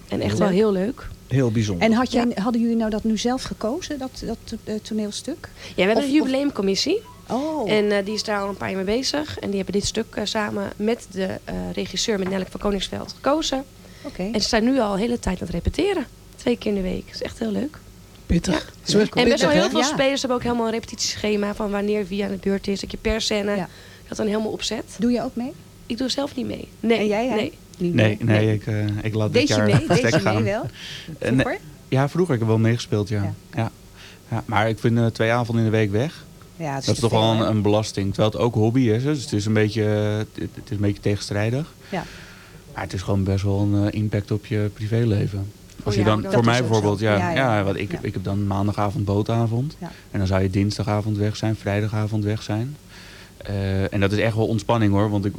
En echt wel Leuk. heel leuk. Heel bijzonder. En had jij, hadden jullie nou dat nu zelf gekozen, dat, dat eh, toneelstuk? Ja, we hebben Of- een jubileumcommissie. Oh, En eh, die is daar al een paar jaar mee bezig. En die hebben dit stuk eh, samen met de eh, regisseur, met Nelleke van Koningsveld, gekozen. oké. En ze zijn nu al de hele tijd aan het repeteren. Twee keer in de week. Dat is echt heel leuk. Pittig. Zo is En best wel heel veel Ja. spelers hebben ook helemaal een repetitieschema van wanneer wie aan de beurt is. Dat je per scène Ja. dat dan helemaal opzet. Doe je ook mee? Ik doe zelf niet mee. Nee. En jij, nee. Niet Nee, nee, ik, eh, ik laat dit Deed jaar mee? Deed je gaan. mee wel? Vroeger? Ja, vroeger heb ik wel meegespeeld, ja. Ja. ja. ja. maar ik vind eh, twee avonden in de week weg. Ja, het Dat is toch wel een, belasting. Terwijl het ook hobby is. Dus het is een beetje, het, het is een beetje tegenstrijdig. Ja. Maar het is gewoon best wel een eh, impact op je privéleven. Als ja, je dan, voor mij bijvoorbeeld, ja, Ja, ik, ik heb dan maandagavond bootavond. En dan zou je dinsdagavond weg zijn, vrijdagavond weg zijn. Eh, en dat is echt wel ontspanning hoor, want ik,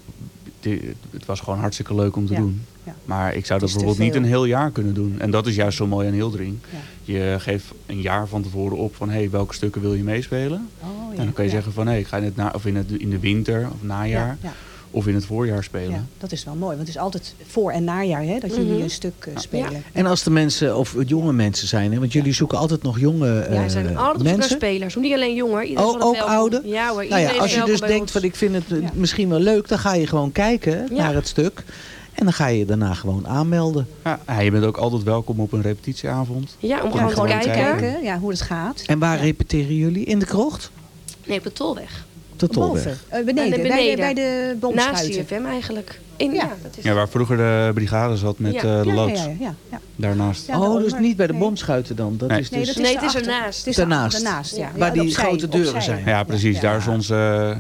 het was gewoon hartstikke leuk om te Ja. doen. Ja. Maar ik zou dat bijvoorbeeld niet een heel jaar kunnen doen. En dat is juist zo mooi aan Hildering. Ja. Je geeft een jaar van tevoren op van hey, welke stukken wil je meespelen? Oh, ja. En dan kan je zeggen van hey, ik ga in, het na, of in, het, in de winter of najaar Ja, ja, of in het voorjaar spelen. ja, dat is wel mooi. Want het is altijd voor- en najaar hè, dat jullie Mhm. een stuk eh, spelen. En als de mensen, of jonge mensen zijn, hè, want jullie zoeken altijd nog jonge eh, Ja, er zijn altijd mensen. spelers. Niet alleen jonger. Iedereen Oh, ook ouder? Ja hoor, Nou ja, als je dus denkt van ik vind het eh, Ja. misschien wel leuk, dan ga je gewoon kijken Ja. naar het stuk. En dan ga je daarna gewoon aanmelden. Ja, ja, je bent ook altijd welkom op een repetitieavond. Ja, om Ja, gewoon te kijken. kijken ja, hoe het gaat. En waar Ja. repeteren jullie? In de krocht? Nee, op de Tolweg. De Tolweg. Eh, beneden, Bij, de, beneden. bij de Naast bomschuiten. CFM eigenlijk. In, Ja. ja. dat is Ja, waar vroeger de brigade zat met Ja. eh, de ja, loods. ja, ja, ja, ja. Daarnaast. Ja, oh, dus niet bij de Nee. bomschuiten dan? Dat Nee. is Nee, dus dat Nee, is het is ernaast. Het is Daarnaast. daarnaast ja. Waar die opzij, grote deuren opzij. zijn. Ja, precies. Ja. Daar is onze,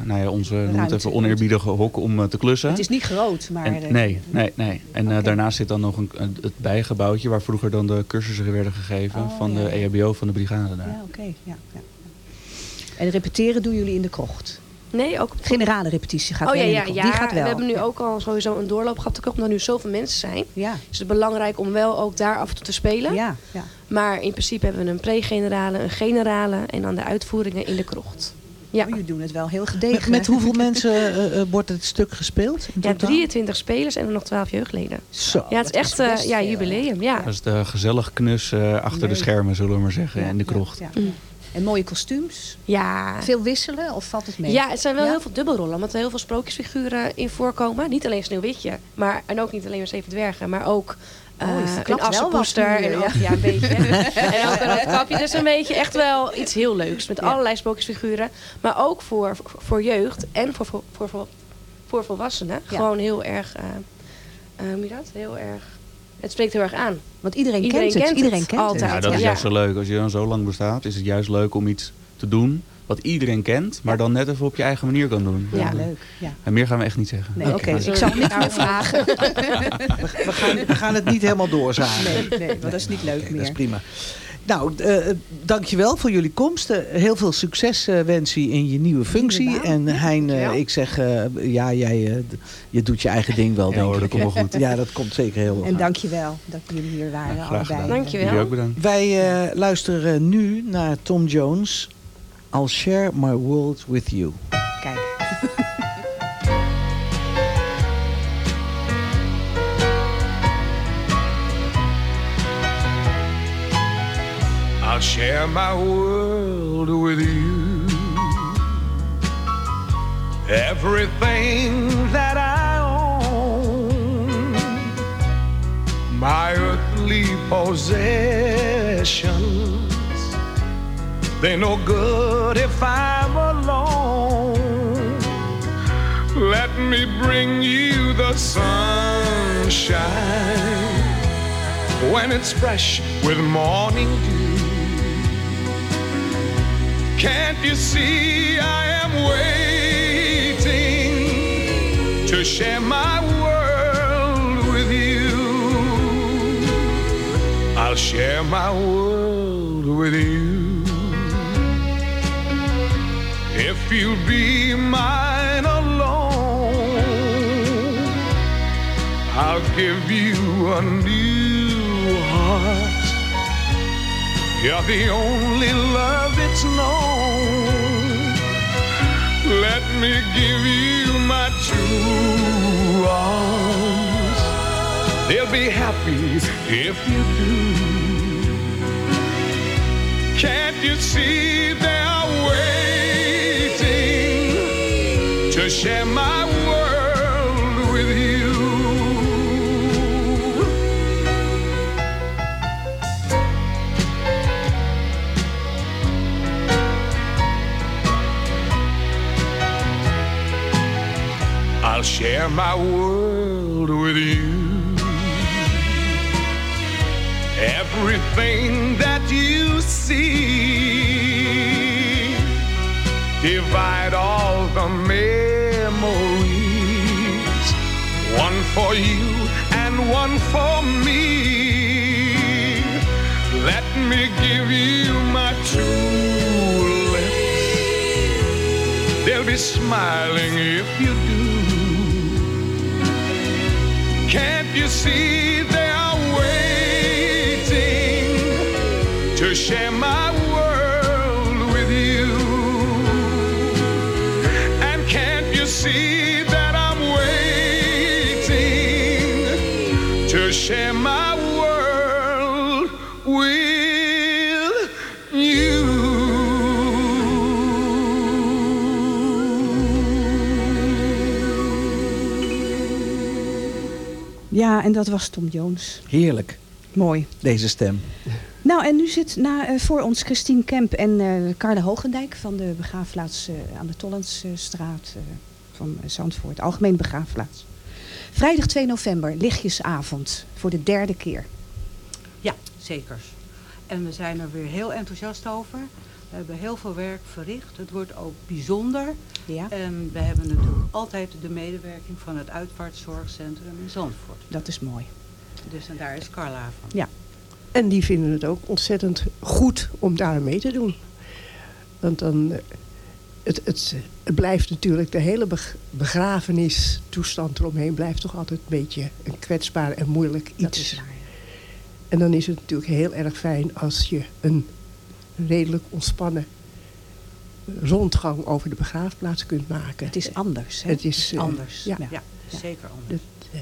nou ja, onze, noem het even, oneerbiedige hok om eh, te klussen. Het is niet groot, maar... En, eh, nee, nee, nee. En eh, daarnaast zit dan nog een, het bijgebouwtje waar vroeger dan de cursussen werden gegeven Oh, van ja. de EHBO van de brigade daar. Ja, oké. ja, ja. En repeteren doen jullie in de krocht? Nee, ook Generale repetitie gaat Oh wel ja, ja, krocht. ja. Die gaat wel. We hebben nu Ja. ook al sowieso een doorloop gehad. Ook omdat er nu zoveel mensen zijn. Ja, is het belangrijk om wel ook daar af en toe te spelen. ja, ja. Maar in principe hebben we een pre-generale, een generale en dan de uitvoeringen in de krocht. Ja, Oh, jullie doen het wel heel gedegen. Met, met hoeveel mensen eh, eh, wordt het stuk gespeeld? Ja totaal? 23 spelers en nog 12 jeugdleden. Zo. Ja, het is echt best ja, jubileum. Ja. Dat is de gezellig knus eh, achter de schermen, zullen we maar zeggen, Ja, in de ja, krocht. ja. Mm. En mooie kostuums. Ja. Veel wisselen of valt het mee? Ja, het zijn wel Ja? heel veel dubbelrollen, omdat er heel veel sprookjesfiguren in voorkomen. Niet alleen Sneeuwwitje, maar, en ook niet alleen maar Zeven Dwergen, maar ook Oh, je eh, een assenpoester. En ja. ja, een beetje. en ook een roodkapje. Dus een beetje echt wel iets heel leuks. Met allerlei sprookjesfiguren. Maar ook voor, voor jeugd en voor, voor, voor, voor, volwassenen. Gewoon heel erg, eh, hoe je dat? Heel erg, het spreekt heel erg aan. Want iedereen, kent het. Iedereen kent altijd. het. Ja, dat is Ja. juist zo leuk. Als je dan zo lang bestaat, is het juist leuk om iets te doen wat iedereen kent, maar dan net even op je eigen manier kan doen. Ja, leuk. Ja. En meer gaan we echt niet zeggen. Nee, oké. Ik zal het niet meer vragen. We gaan, we gaan het niet helemaal doorzagen. Nee, nee, want dat is niet leuk Dat meer. is prima. Nou, eh dankjewel voor jullie komst. Eh, heel veel succes eh, wens je in je nieuwe functie. en Hein, eh, ik zeg, eh, ja, jij eh, je doet je eigen ding wel, Ja denk hoor, ik. dat komt wel goed. Ja, dat komt zeker heel En goed. dankjewel dat jullie hier waren, graag allebei. gedaan. Dankjewel. Jullie ook bedankt. Wij eh, luisteren nu naar Tom Jones. I'll share my world with you. Kijk. Share my world with you. Everything that I own, my earthly possessions, they're no good if I'm alone. Let me bring you the sunshine when it's fresh with morning dew. Can't you see I am waiting to share my world with you? I'll share my world with you. If you'll be mine alone, I'll give you a new heart. You're the only love it's known. Let me give you my true arms. They'll be happy if you do. Can't you see they're waiting to share my I'll share my world with you. Everything that you see, divide all the memories, one for you and one for me. Let me give you my true lips. They'll be smiling if you do. Can't you see they are waiting to share my Ja, en dat was Tom Jones. Heerlijk, Mooi. deze stem. Nou, en nu zit na, eh, voor ons Christine Kemp en eh Carle Hogendijk van de begraafplaats eh, aan de Tollensstraat eh, van Zandvoort. Algemene begraafplaats. Vrijdag 2 november, lichtjesavond, voor de derde keer. Ja, zeker. En we zijn er weer heel enthousiast over. We hebben heel veel werk verricht. Het wordt ook bijzonder. Ja. En we hebben natuurlijk altijd de medewerking van het uitvaartzorgcentrum in Zandvoort. Dat is mooi. Dus en daar is Carla van. Ja. En die vinden het ook ontzettend goed om daar mee te doen. Want dan, eh, het, het, het blijft natuurlijk, de hele beg- begrafenistoestand eromheen blijft toch altijd een beetje een kwetsbaar en moeilijk iets. Dat is waar. En dan is het natuurlijk heel erg fijn als je een redelijk ontspannen rondgang over de begraafplaats kunt maken. Het is anders. Hè? Het is eh, Anders. Ja, Ja, zeker anders. dat, eh,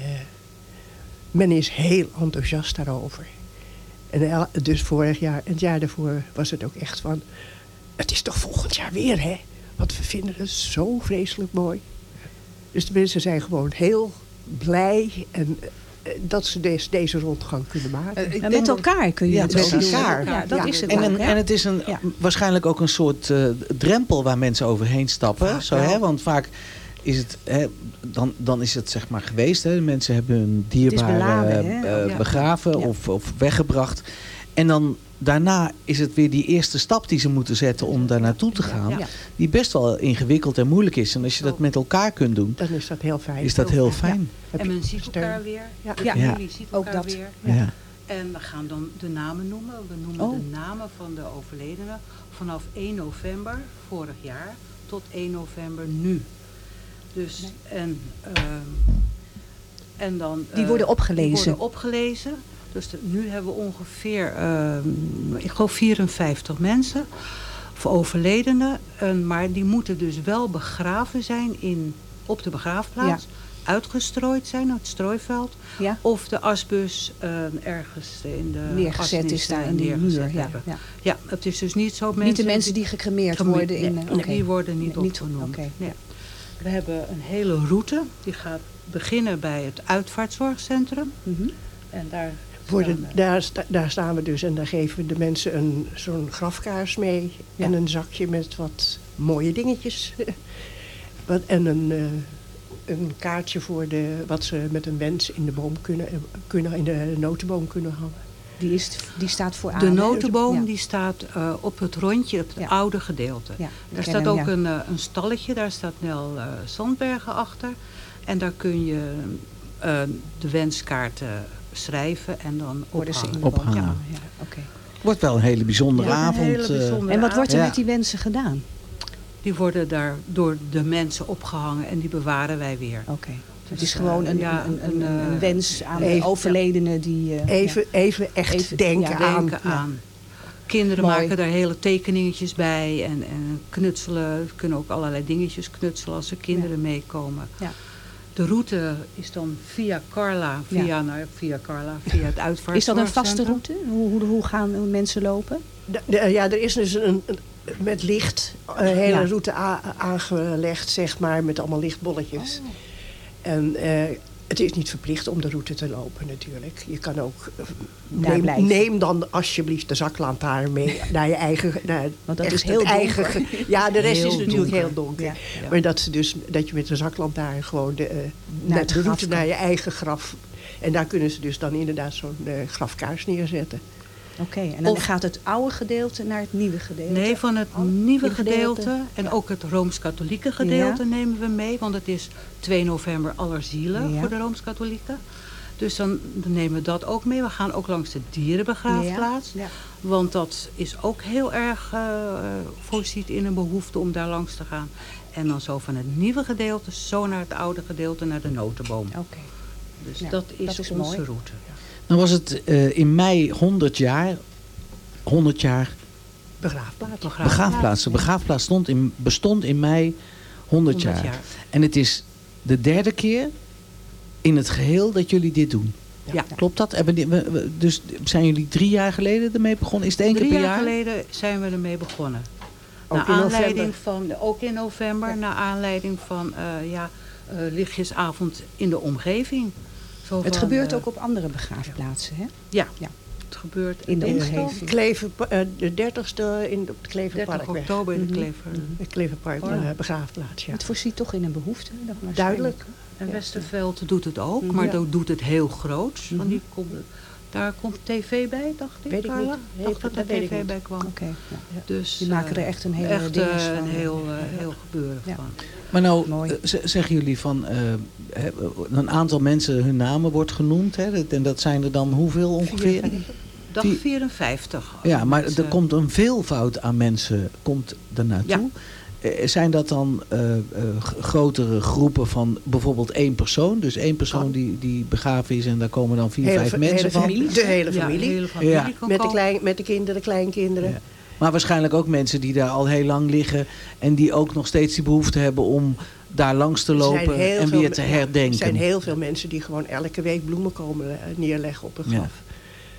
men is heel enthousiast daarover. En el- dus vorig jaar en het jaar daarvoor was het ook echt van... het is toch volgend jaar weer, hè? Want we vinden het zo vreselijk mooi. Dus de mensen zijn gewoon heel blij en, eh, dat ze des- deze rondgang kunnen maken. Eh, En met elkaar kun je ja, het met doen. Ja, dat is het en, een- en het is een, waarschijnlijk ook een soort eh, drempel waar mensen overheen stappen. Zo, hè? Want vaak is het, hè, dan, dan is het zeg maar geweest. Hè? Mensen hebben hun dierbare beladen, eh, Ja. begraven Ja. of, of weggebracht. En dan daarna is het weer die eerste stap die ze moeten zetten om daar naartoe te gaan. Ja. Die best wel ingewikkeld en moeilijk is. En als je dat met elkaar kunt doen, Dan is dat heel fijn. is dat heel fijn. En men ziet elkaar weer. Ja. Ja. ziet Ook elkaar dat. weer. Ja. En we gaan dan de namen noemen. We noemen Oh. de namen van de overledenen vanaf 1 november vorig jaar tot 1 november nu. Dus, en, ehm, en dan... Die eh, worden opgelezen. Die worden opgelezen. Dus de- nu hebben we ongeveer, ehm, ik geloof 54 mensen voor overledenen. En, maar die moeten dus wel begraven zijn in, op de begraafplaats. Uitgestrooid zijn, het strooiveld. Ja. Of de asbus eh, ergens in de Neergezet is daar eh, in neergezet muur, ja, ja. ja, het is dus niet zo mensen... Niet de mensen die gecremeerd worden. In, nee, eh, nee, die worden niet Nee, opgenomen. Nee. We hebben een hele route. Die gaat beginnen bij het uitvaartzorgcentrum. Mhm. En daar De, eh, daar, sta- daar staan we dus en daar geven we de mensen een, zo'n grafkaars mee. En een zakje met wat mooie dingetjes. wat, en een, eh, een kaartje voor de, wat ze met een wens in de boom kunnen, kunnen in de notenboom kunnen hangen. Die, is, die staat voor De aan, hè? notenboom Ja. die staat eh, op het rondje, op het Ja. oude gedeelte. Daar staat hem, ook ja. een, eh, een stalletje, daar staat Nel eh Zandbergen achter. En daar kun je eh, de wenskaarten schrijven en dan ze ophangen. Ja, ja, oké. Wordt wel een hele bijzondere Ja, een avond. hele eh. bijzondere En wat wordt er Ja. met die wensen gedaan? Die worden daar door de mensen opgehangen en die bewaren wij weer. Oké. Het Dus, is gewoon eh, een, ja, een, een, een, een eh, wens aan even- de overledenen die... eh, Even, even echt Even- denken ja, aan. denken aan. Kinderen Mooi. maken daar hele tekeningetjes bij en, en knutselen. We kunnen ook allerlei dingetjes knutselen als er kinderen meekomen. De route is dan via Carla, via, Ja. nou, via Carla, via het uitvaartzorgcentrum. Is dat een vaste route? Hoe, hoe, hoe gaan mensen lopen? De- de- ja, er is dus een, een- met licht een hele Ja. route a- aangelegd, zeg maar, met allemaal lichtbolletjes. En eh, het is niet verplicht om de route te lopen natuurlijk. Je kan ook... eh, Neem, neem dan alsjeblieft de zaklantaar mee naar je eigen... Naar Want dat is heel eigen, donker. ge- Ja, de rest Heel is natuurlijk donker. heel donker. Ja. Maar dat, ze dus, dat je met de zaklantaar gewoon de, eh, naar de route naar je eigen graf... En daar kunnen ze dus dan inderdaad zo'n eh, grafkaars neerzetten. Oké, en dan Of- gaat het oude gedeelte naar het nieuwe gedeelte? Nee, van het nieuwe gedeelte. gedeelte. En ook het Rooms-Katholieke gedeelte nemen we mee. Want het is 2 november Allerzielen Ja. voor de Rooms-Katholieken. Dus dan, nemen we dat ook mee. We gaan ook langs de dierenbegraafplaats. Ja. Want dat is ook heel erg eh, voorziet in een behoefte om daar langs te gaan. En dan zo van het nieuwe gedeelte, zo naar het oude gedeelte, naar de notenboom. Oké. Dus dat is, dat is onze mooi. route. Nou was het eh, in mei 100 jaar. 100 jaar Begraafplaats. begraafplaats. De begraafplaats stond in, bestond in mei 100, 100 jaar. jaar. En het is de derde keer in het geheel dat jullie dit doen. Ja. Klopt dat? Dus zijn jullie drie jaar geleden ermee begonnen? Is het één Drie keer per jaar jaar? geleden zijn we ermee begonnen. Ook naar in aanleiding november. van, ook in november, naar aanleiding van eh, ja, eh, lichtjesavond in de omgeving. Zo Het van, gebeurt eh, ook op andere begraafplaatsen, hè? Ja, Ja. het gebeurt In de omgeving. Klever, eh, de 30ste in, op de 30 Kleverparkweg. oktober in de Mhm. Klever. De Kleverpark Oh. eh, begraafplaats, ja. Het voorziet toch in een behoefte? Duidelijk. En Westerveld doet het ook, Mhm. maar Ja. dat doet het heel groot. Mhm. Want die komt, daar komt tv bij, dacht ik, Weet ik niet. dacht dat dat er tv bij kwam. Ja. Dus, Die maken eh, er echt een hele echt, dinges eh, van. een heel, eh, heel gebeuren Ja. van. Maar nou, Mooi. eh, zeggen jullie van... eh, hè, een aantal mensen, hun namen wordt genoemd. Hè? En dat zijn er dan hoeveel ongeveer? Dag Die- 54. Ja, maar er eh, komt een veelvoud aan mensen komt er naartoe. Eh, Zijn dat dan eh, eh, grotere groepen van bijvoorbeeld één persoon? Dus één persoon Kan. die, die begraven is en daar komen dan vier, Hele vijf mensen hele van? familie. De hele ja, familie. de hele familie Ja. kan Met de, klein, met de kinderen, kleinkinderen. Ja. Maar waarschijnlijk ook mensen die daar al heel lang liggen... en die ook nog steeds die behoefte hebben om daar langs te lopen en weer te herdenken. Er zijn heel veel mensen die gewoon elke week bloemen komen eh, neerleggen op een Ja. graf.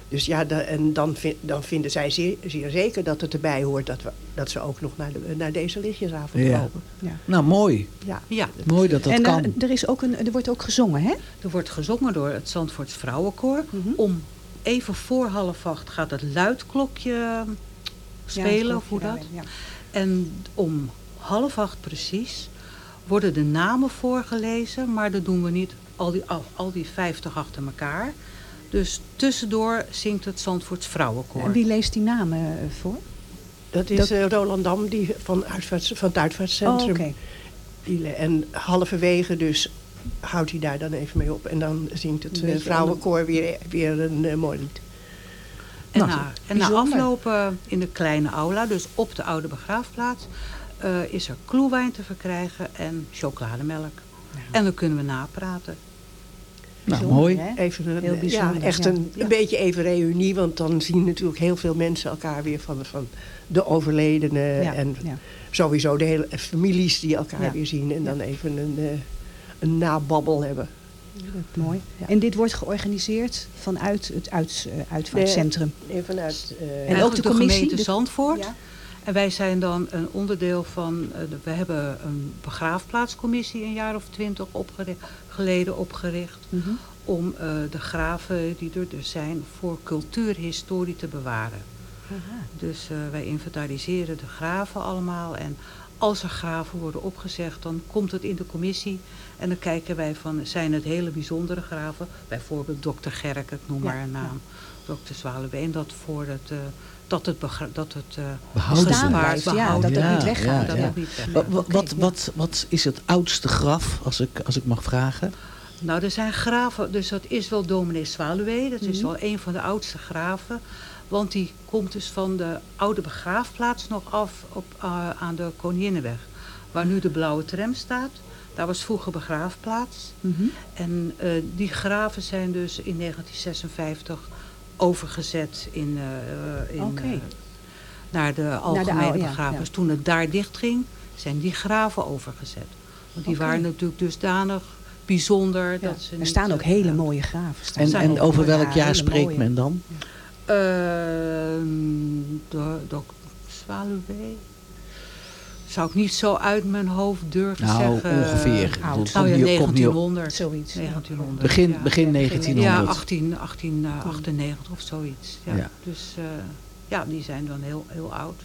Dus ja, en dan, vind, dan vinden zij zeer, zeer zeker dat het erbij hoort dat, we, dat ze ook nog naar, de, naar deze lichtjesavond Ja. komen. Ja. Nou, mooi. Ja. Ja. Mooi dat dat en eh, kan. er, is ook een, er wordt ook gezongen, hè? Er wordt gezongen door het Zandvoorts Vrouwenkoor. Mhm. Om even voor half acht gaat het luidklokje spelen, of hoe Ja, dat. ja. En om half acht precies worden de namen voorgelezen. Maar dat doen we niet al die, al, al die vijftig achter elkaar. Dus tussendoor zingt het Zandvoorts Vrouwenkoor. En wie leest die namen eh, voor? Dat is Dat- eh, Roland Dam die van, uitvaarts, van het uitvaartcentrum. Oh. Die en halverwege dus houdt hij daar dan even mee op. En dan zingt het eh, beetje vrouwenkoor weer, weer een mooi lied. En, Nou, na, en na aflopen in de kleine aula, dus op de oude begraafplaats, eh, is er kloewijn te verkrijgen en chocolademelk. En dan kunnen we napraten. Nou, mooi. hè? Even een, Heel ja, bijzonder, echt ja. een, Ja. een beetje even reunie. Want dan zien natuurlijk heel veel mensen elkaar weer van, van de overledenen. Ja, En ja. sowieso de hele families die elkaar Ja. weer zien. En dan even een, eh, een nababbel hebben. Mooi. En dit wordt georganiseerd vanuit het uit, eh, uitvaartcentrum. Nee, vanuit... eh, En ook de de, commissie, gemeente de- Zandvoort. En wij zijn dan een onderdeel van, eh, we hebben een begraafplaatscommissie een jaar of twintig opgeri- geleden opgericht. Mhm. Om eh, de graven die er dus zijn voor cultuurhistorie te bewaren. Aha. Dus eh, wij inventariseren de graven allemaal. En als er graven worden opgezegd, dan komt het in de commissie. En dan kijken wij van, zijn het hele bijzondere graven? Bijvoorbeeld dokter Gerk, ik noem Ja, maar een naam. Dokter Zwaluween, dat voor het... dat het, dat het eh, Behouden blijft, ja, dat het niet blijft. weggaat, Dat het niet weggaat. wat, wat, wat is het oudste graf, als ik, als ik mag vragen? Nou, er zijn graven, dus dat is wel dominee Zwaluwe. Dat is Mhm. wel een van de oudste graven. Want die komt dus van de oude begraafplaats nog af op, eh, aan de Koninginnenweg. Waar nu de blauwe tram staat. Daar was vroeger begraafplaats. Mhm. En eh, die graven zijn dus in 1956 overgezet in, eh, in, Oké. eh, naar de algemene begrafenis. ja. Toen het daar dicht ging, zijn die graven overgezet. Want die waren natuurlijk dusdanig bijzonder. Ja. Dat ze Er niet, staan ook eh, hele mooie graven. staan En, en over welk ja, jaar spreekt mooie. men dan? Ehm, de, de Zwaluwe. Zou ik niet zo uit mijn hoofd durven Nou, zeggen. ongeveer. oud. Komt Nou ja, niet op- komt niet op. 1900. Zoiets. ja. 1900. Begin, ja. begin Ja, 1900. 18, 1898 of zoiets. Ja. Ja. Dus eh, ja, die zijn dan heel, heel oud.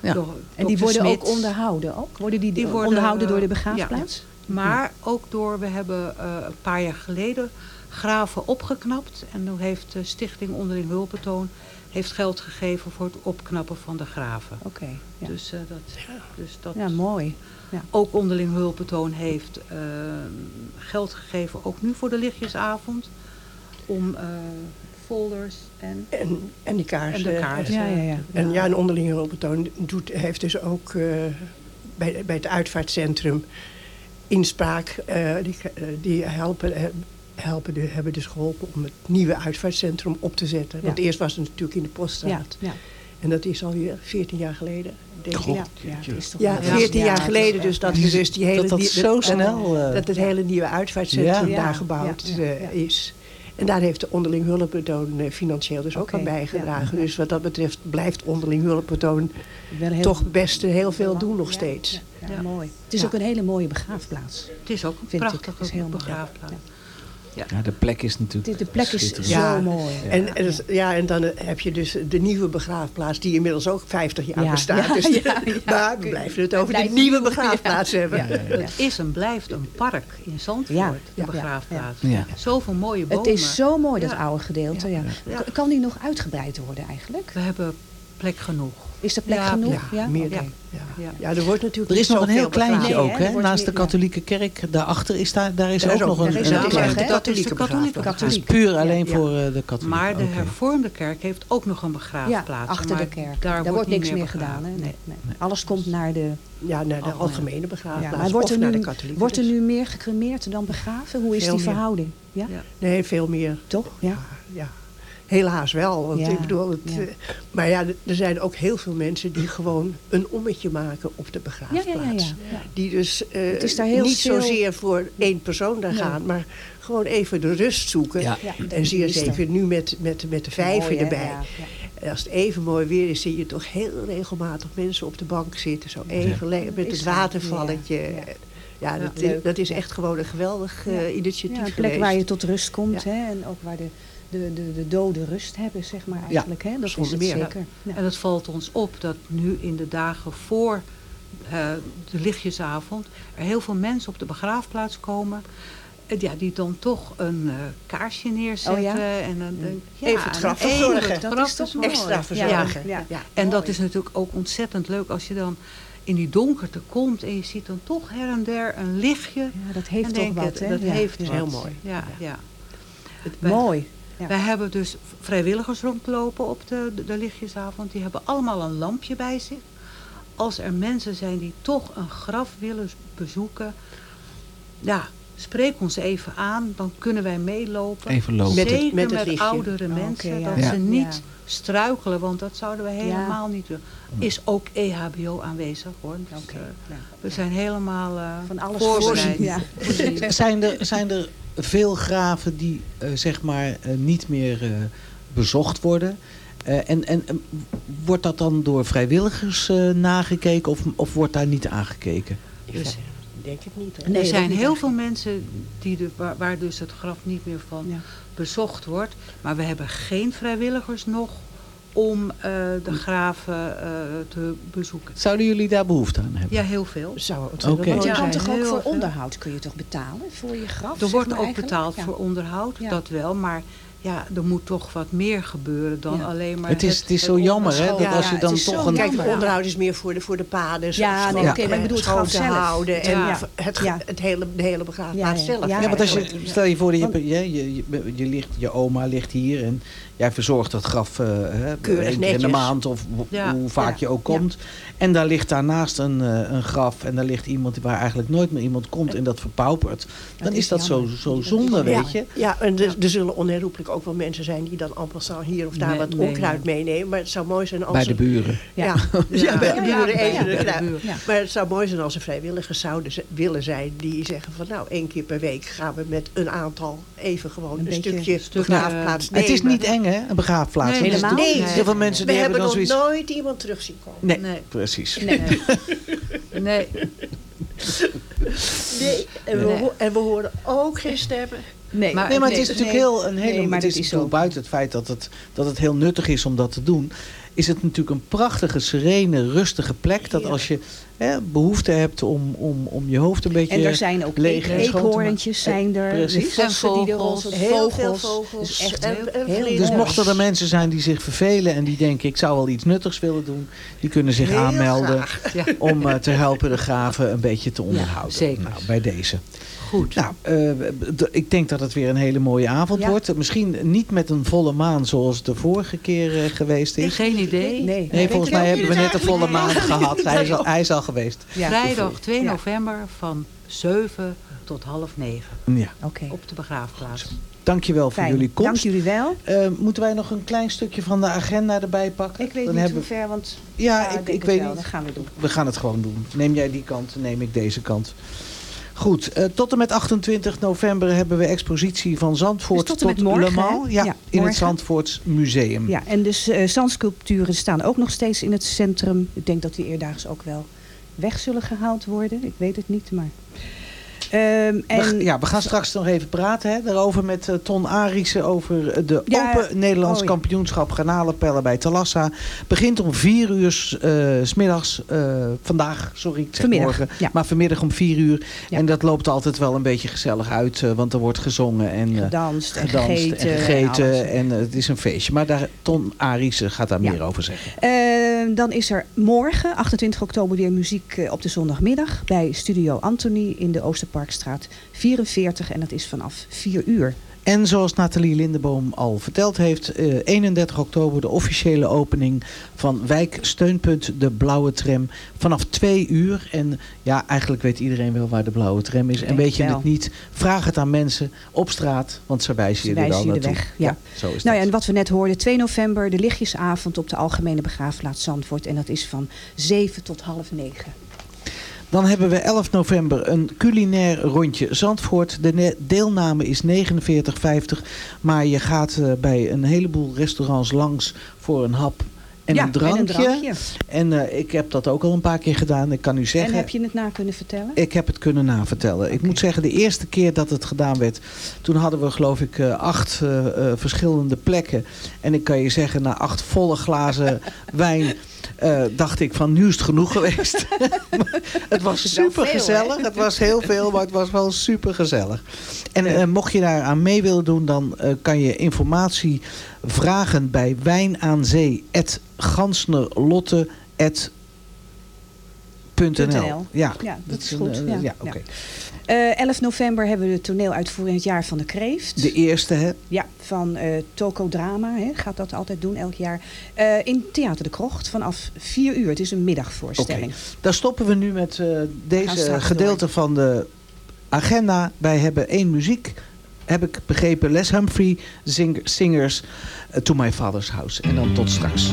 Ja. Door- En die worden ook onderhouden ook? Worden die, Die worden, onderhouden door de eh, begraafplaats? Maar ook door, we hebben eh, een paar jaar geleden graven opgeknapt. En toen heeft de stichting Onderling Hulpentoon heeft geld gegeven voor het opknappen van de graven. Oké. ja. Dus, eh, dat, dus dat ja, mooi. Ja. ook Onderling Hulpentoon heeft eh, geld gegeven, ook nu voor de lichtjesavond. Om eh, folders en, En, en die kaarsen. en de kaarsen. Ja, ja, ja. En ja, een onderlinge hulpbetoon doet, heeft dus ook eh, bij, bij het uitvaartcentrum inspraak. eh, die die helpen, helpen de, hebben dus geholpen om het nieuwe uitvaartcentrum op te zetten. Want eerst was het natuurlijk in de poststraat. Ja, ja. En dat is alweer 14 jaar geleden. Denk ik. Ja, ja, het is toch Ja, wel- 14 Ja, jaar is geleden dus dat we dus die hele... dat dat die- zo snel, eh, dat het hele nieuwe uitvaartcentrum Ja. daar gebouwd ja, ja, eh, ja. is. En daar heeft de onderling hulpbetoon eh, financieel dus ook aan bijgedragen. ja. Dus wat dat betreft blijft onderling hulpbetoon Wel heel- toch best heel veel doen nog Ja, steeds. Ja, ja, mooi. Het is Ja. ook een hele mooie begraafplaats. Het is ook een Vind ik. prachtige Het is heel mooi. begraafplaats. Ja, de plek is natuurlijk De plek is zo mooi. En, ja, en dan eh, heb je dus de nieuwe begraafplaats, die inmiddels ook 50 jaar Ja. bestaat. Ja, dus ja, ja. Maar we blijven het over de Blijft nieuwe nieuw. begraafplaats hebben. Ja, ja. Het is en blijft een park in Zandvoort, Ja, de ja, begraafplaats. ja, ja. Zoveel mooie bomen. Het is zo mooi, dat Ja. oude gedeelte. Ja. Ja. Kan die nog uitgebreid worden eigenlijk? We hebben plek genoeg. Is er plek Ja, genoeg? Ja, Ja, meer dan. Ja. Ja. Ja, er wordt natuurlijk Er is nog een heel kleintje. Nee, ook, hè, Naast de meer- katholieke kerk, daarachter is daar, daar is Daar ook is ook- nog een, is een de katholieke katholieke begraafplaats. Dat is puur alleen Ja. voor eh, de katholieken. Maar de hervormde kerk heeft ook nog een begraafplaats. Ja, achter maar de kerk. Daar, Daar, wordt niks meer begraven. gedaan. Hè? Nee. Nee. Nee. Alles komt naar de... Ja, naar de algemene begraafplaats of er, naar de nu, katholieke. wordt er dus. nu meer gecremeerd dan begraven? Hoe is die verhouding? Ja. Nee, veel meer. Toch? Ja. Ja, helaas wel. Want Ja, ik bedoel, het, ja. eh, maar ja, er zijn ook heel veel mensen die gewoon een ommetje maken op de begraafplaats. ja, ja, ja, ja. Die dus eh, Het is daar heel niet stil. zozeer voor één persoon daar gaan, maar Gewoon even de rust zoeken. Ja. Ja, En zie je liefste. even nu met, met, met de vijver erbij. Ja, ja. En als het even mooi weer is, zie je toch heel regelmatig mensen op de bank zitten. Zo even lekker met het watervalletje. ja, dat, dat is echt gewoon een geweldig eh, Ja. initiatief Ja, een plek geweest. waar je tot rust komt. Ja. Hè? En ook waar de, de, de, de doden rust hebben, zeg maar eigenlijk. hè? Dat is het meer. zeker. Ja. En het valt ons op dat nu in de dagen voor eh, de lichtjesavond... er heel veel mensen op de begraafplaats komen... eh, ja, die dan toch een eh, kaarsje neerzetten. Oh ja? En een, een- ja, Even het graf verzorgen. het Dat graf is toch verzorgen. Extra mooi. verzorgen. Ja, ja. Ja. En dat is natuurlijk ook ontzettend leuk als je dan in die donkerte komt... en je ziet dan toch her en der een lichtje. Ja, dat heeft toch wat, het, hè? Dat Ja, heeft ja. wat. Heel mooi. Ja, ja. Wij- Mooi. Ja. wij hebben dus vrijwilligers rondlopen op de, de, de lichtjesavond. Die hebben allemaal een lampje bij zich. Als er mensen zijn die toch een graf willen bezoeken... Ja, spreek ons even aan. Dan kunnen wij meelopen. Even lopen. Met het- Zeker met met, het lichtje. oudere Oh, mensen. ja. Dat Ja. ze niet Ja. struikelen. Want dat zouden we helemaal niet doen. Is ook EHBO aanwezig hoor. Dus, Oké, eh, ja. we zijn helemaal eh Van alles voorbereid. voorzien. Ja. Voorzien. Zijn er, zijn er veel graven die eh, zeg maar eh, niet meer eh, bezocht worden? Eh, en en wordt dat dan door vrijwilligers eh, nagekeken of, of wordt daar niet aangekeken? Dus Denk ik niet. Nee, er zijn heel echt. veel mensen die de, waar, waar dus het graf niet meer van Ja. bezocht wordt. Maar we hebben geen vrijwilligers nog om eh, de graven eh, te bezoeken. Zouden jullie daar behoefte aan hebben? Ja, heel veel. Zou het Oké. Want je Ja, kan toch ook voor veel. onderhoud kun je toch betalen voor je graf? Er wordt ook eigenlijk? betaald Ja. voor onderhoud, Ja. dat wel. Maar ja, er moet toch wat meer gebeuren dan Ja. alleen maar Het is- het is zo jammer, hè, dat onderhoud. als je dan het is toch zo een- Kijk, onderhoud is meer voor de, voor de paden. Ja, nee, oké, maar ik bedoel het graf te zelf. houden. En Ja. het, Ja. het hele, de hele begraafplaats Ja, ja. zelf. Ja, Ja, want als je, stel je voor, je, hebt, je, je, je, je ligt, je oma ligt hier en jij verzorgt dat graf hè, Keurig in de maand of Ja. hoe vaak Ja. je ook komt. En daar ligt daarnaast een, eh, een graf en daar ligt iemand waar eigenlijk nooit meer iemand komt en dat verpaupert. Dan Dat is is dat zo, zo zonde, weet je. Ja, en er, er zullen onherroepelijk ook wel mensen zijn die dan amper hier of daar Nee, wat nee, onkruid meenemen. Maar het zou mooi zijn als... Bij de buren. Ja, Ja. ja, bij de buren even de. Maar het zou mooi zijn als er vrijwilligers zouden willen zijn die zeggen van nou, één keer per week gaan we met een aantal even gewoon een, stukje begraafplaats Het is niet eng, hè, een begraafplaats. Nee, helemaal. Heel veel mensen We die hebben hebben nog zoiets... nooit iemand terug zien komen. Nee, Nee. precies. Nee. Nee, Nee, en, we, Nee. ho- en we horen ook geen stemmen. Nee, Maar- Nee, maar het nee, is natuurlijk nee. heel een hele. Nee, maar het is, natuurlijk zo. buiten het feit dat het, dat het heel nuttig is om dat te doen. Is het natuurlijk een prachtige, serene, rustige plek. Dat Ja. als je hè, behoefte hebt om, om, om je hoofd een beetje En er zijn ook leeg eekhoorntjes zijn er. Precies. De vossen die er vogels. Heel vogels. veel vogels. Dus echt en, heel. Dus mochten er mensen zijn die zich vervelen en die denken ik zou wel iets nuttigs willen doen, die kunnen zich Heel aanmelden. Ja. om eh, te helpen de graven een beetje te onderhouden. zeker. Nou, bij deze. Goed. Nou, eh, ik denk dat het weer een hele mooie avond Ja. wordt. Misschien niet met een volle maan zoals de vorige keer eh, geweest is. Geen idee. Nee, Nee, volgens mij hebben we net een volle maan Nee. gehad. Hij is al, hij is al geweest. Ja. Vrijdag 2 Ja. november van 7 tot half 9 Ja, Oké. op de begraafplaats. dankjewel voor Fijn. jullie Dank komst. jullie wel. Eh, moeten wij nog een klein stukje van de agenda erbij pakken? Ik weet Dan niet hebben- hoe ver, want Ja, ja, ik, ik weet wel. niet. Dat gaan we doen. We gaan het gewoon doen. Neem jij die kant, neem ik deze kant. Goed, eh, tot en met 28 november hebben we expositie van Zandvoort Dus tot morgen, Le Mans. Ja, Ja, in het. Zandvoorts Museum. Ja, en dus eh zandsculpturen staan ook nog steeds in het centrum. Ik denk dat die eerdaags ook wel weg zullen gehaald worden. Ik weet het niet, maar... Ehm, We, en, ja, we gaan straks nog even praten hè, daarover met eh, Ton Arissen over eh, de Ja, Open Nederlands oh ja. kampioenschap garnalenpellen bij Talassa. Begint om vier uur s- eh, smiddags, vandaag, sorry, ik zeg Vanmiddag, morgen, ja. maar vanmiddag om vier uur. En dat loopt altijd wel een beetje gezellig uit, want er wordt gezongen en gedanst en gedanst gegeten. en gegeten en, het is een feestje. Maar daar, Ton Arissen gaat daar meer over zeggen. Eh, dan is er morgen, 28 oktober, weer muziek eh, op de zondagmiddag bij Studio Anthony in de Oosterparkstraat 44. En dat is vanaf 4 uur. En zoals Nathalie Lindeboom al verteld heeft, eh, 31 oktober de officiële opening van Wijk Steunpunt de Blauwe Tram vanaf 2 uur. En ja, eigenlijk weet iedereen wel waar de Blauwe Tram is. En weet je wel. het niet, vraag het aan mensen op straat, want ze wijzen Ze je er wel naartoe. weg, ja. zo is Nou ja, en wat we net hoorden, 2 november, de lichtjesavond op de Algemene Begraafplaats Zandvoort. En dat is van 7 tot half 9. Dan hebben we 11 november een culinair rondje Zandvoort. De deelname is 49,50. Maar je gaat eh, bij een heleboel restaurants langs voor een hap en, Ja, een, drankje. en een drankje. En eh, ik heb dat ook al een paar keer gedaan. Ik kan u zeggen... En heb je het na kunnen vertellen? Ik heb het kunnen navertellen. Ik moet zeggen, de eerste keer dat het gedaan werd... toen hadden we geloof ik eh, acht eh, verschillende plekken. En ik kan je zeggen, na acht volle glazen wijn... dacht ik van, nu is het genoeg geweest. het was super gezellig. Het was heel veel, maar het was wel super gezellig. En mocht je daar aan mee willen doen... dan kan je informatie vragen bij wijnaanzee.gansnerlotte.nl. Ja, Ja, dat is een, goed. eh, Ja, ja, ja. oké. Eh, 11 november hebben we de toneeluitvoering Het Jaar van de Kreeft. De eerste, hè? Ja, van eh Tokodrama hè, gaat dat altijd doen elk jaar. In Theater de Krocht vanaf 4 uur. Het is een middagvoorstelling. Dan stoppen we nu met deze gedeelte van de agenda. Wij hebben één muziek, heb ik begrepen. Les Humphrey Singers eh, To My Father's House. En dan tot straks.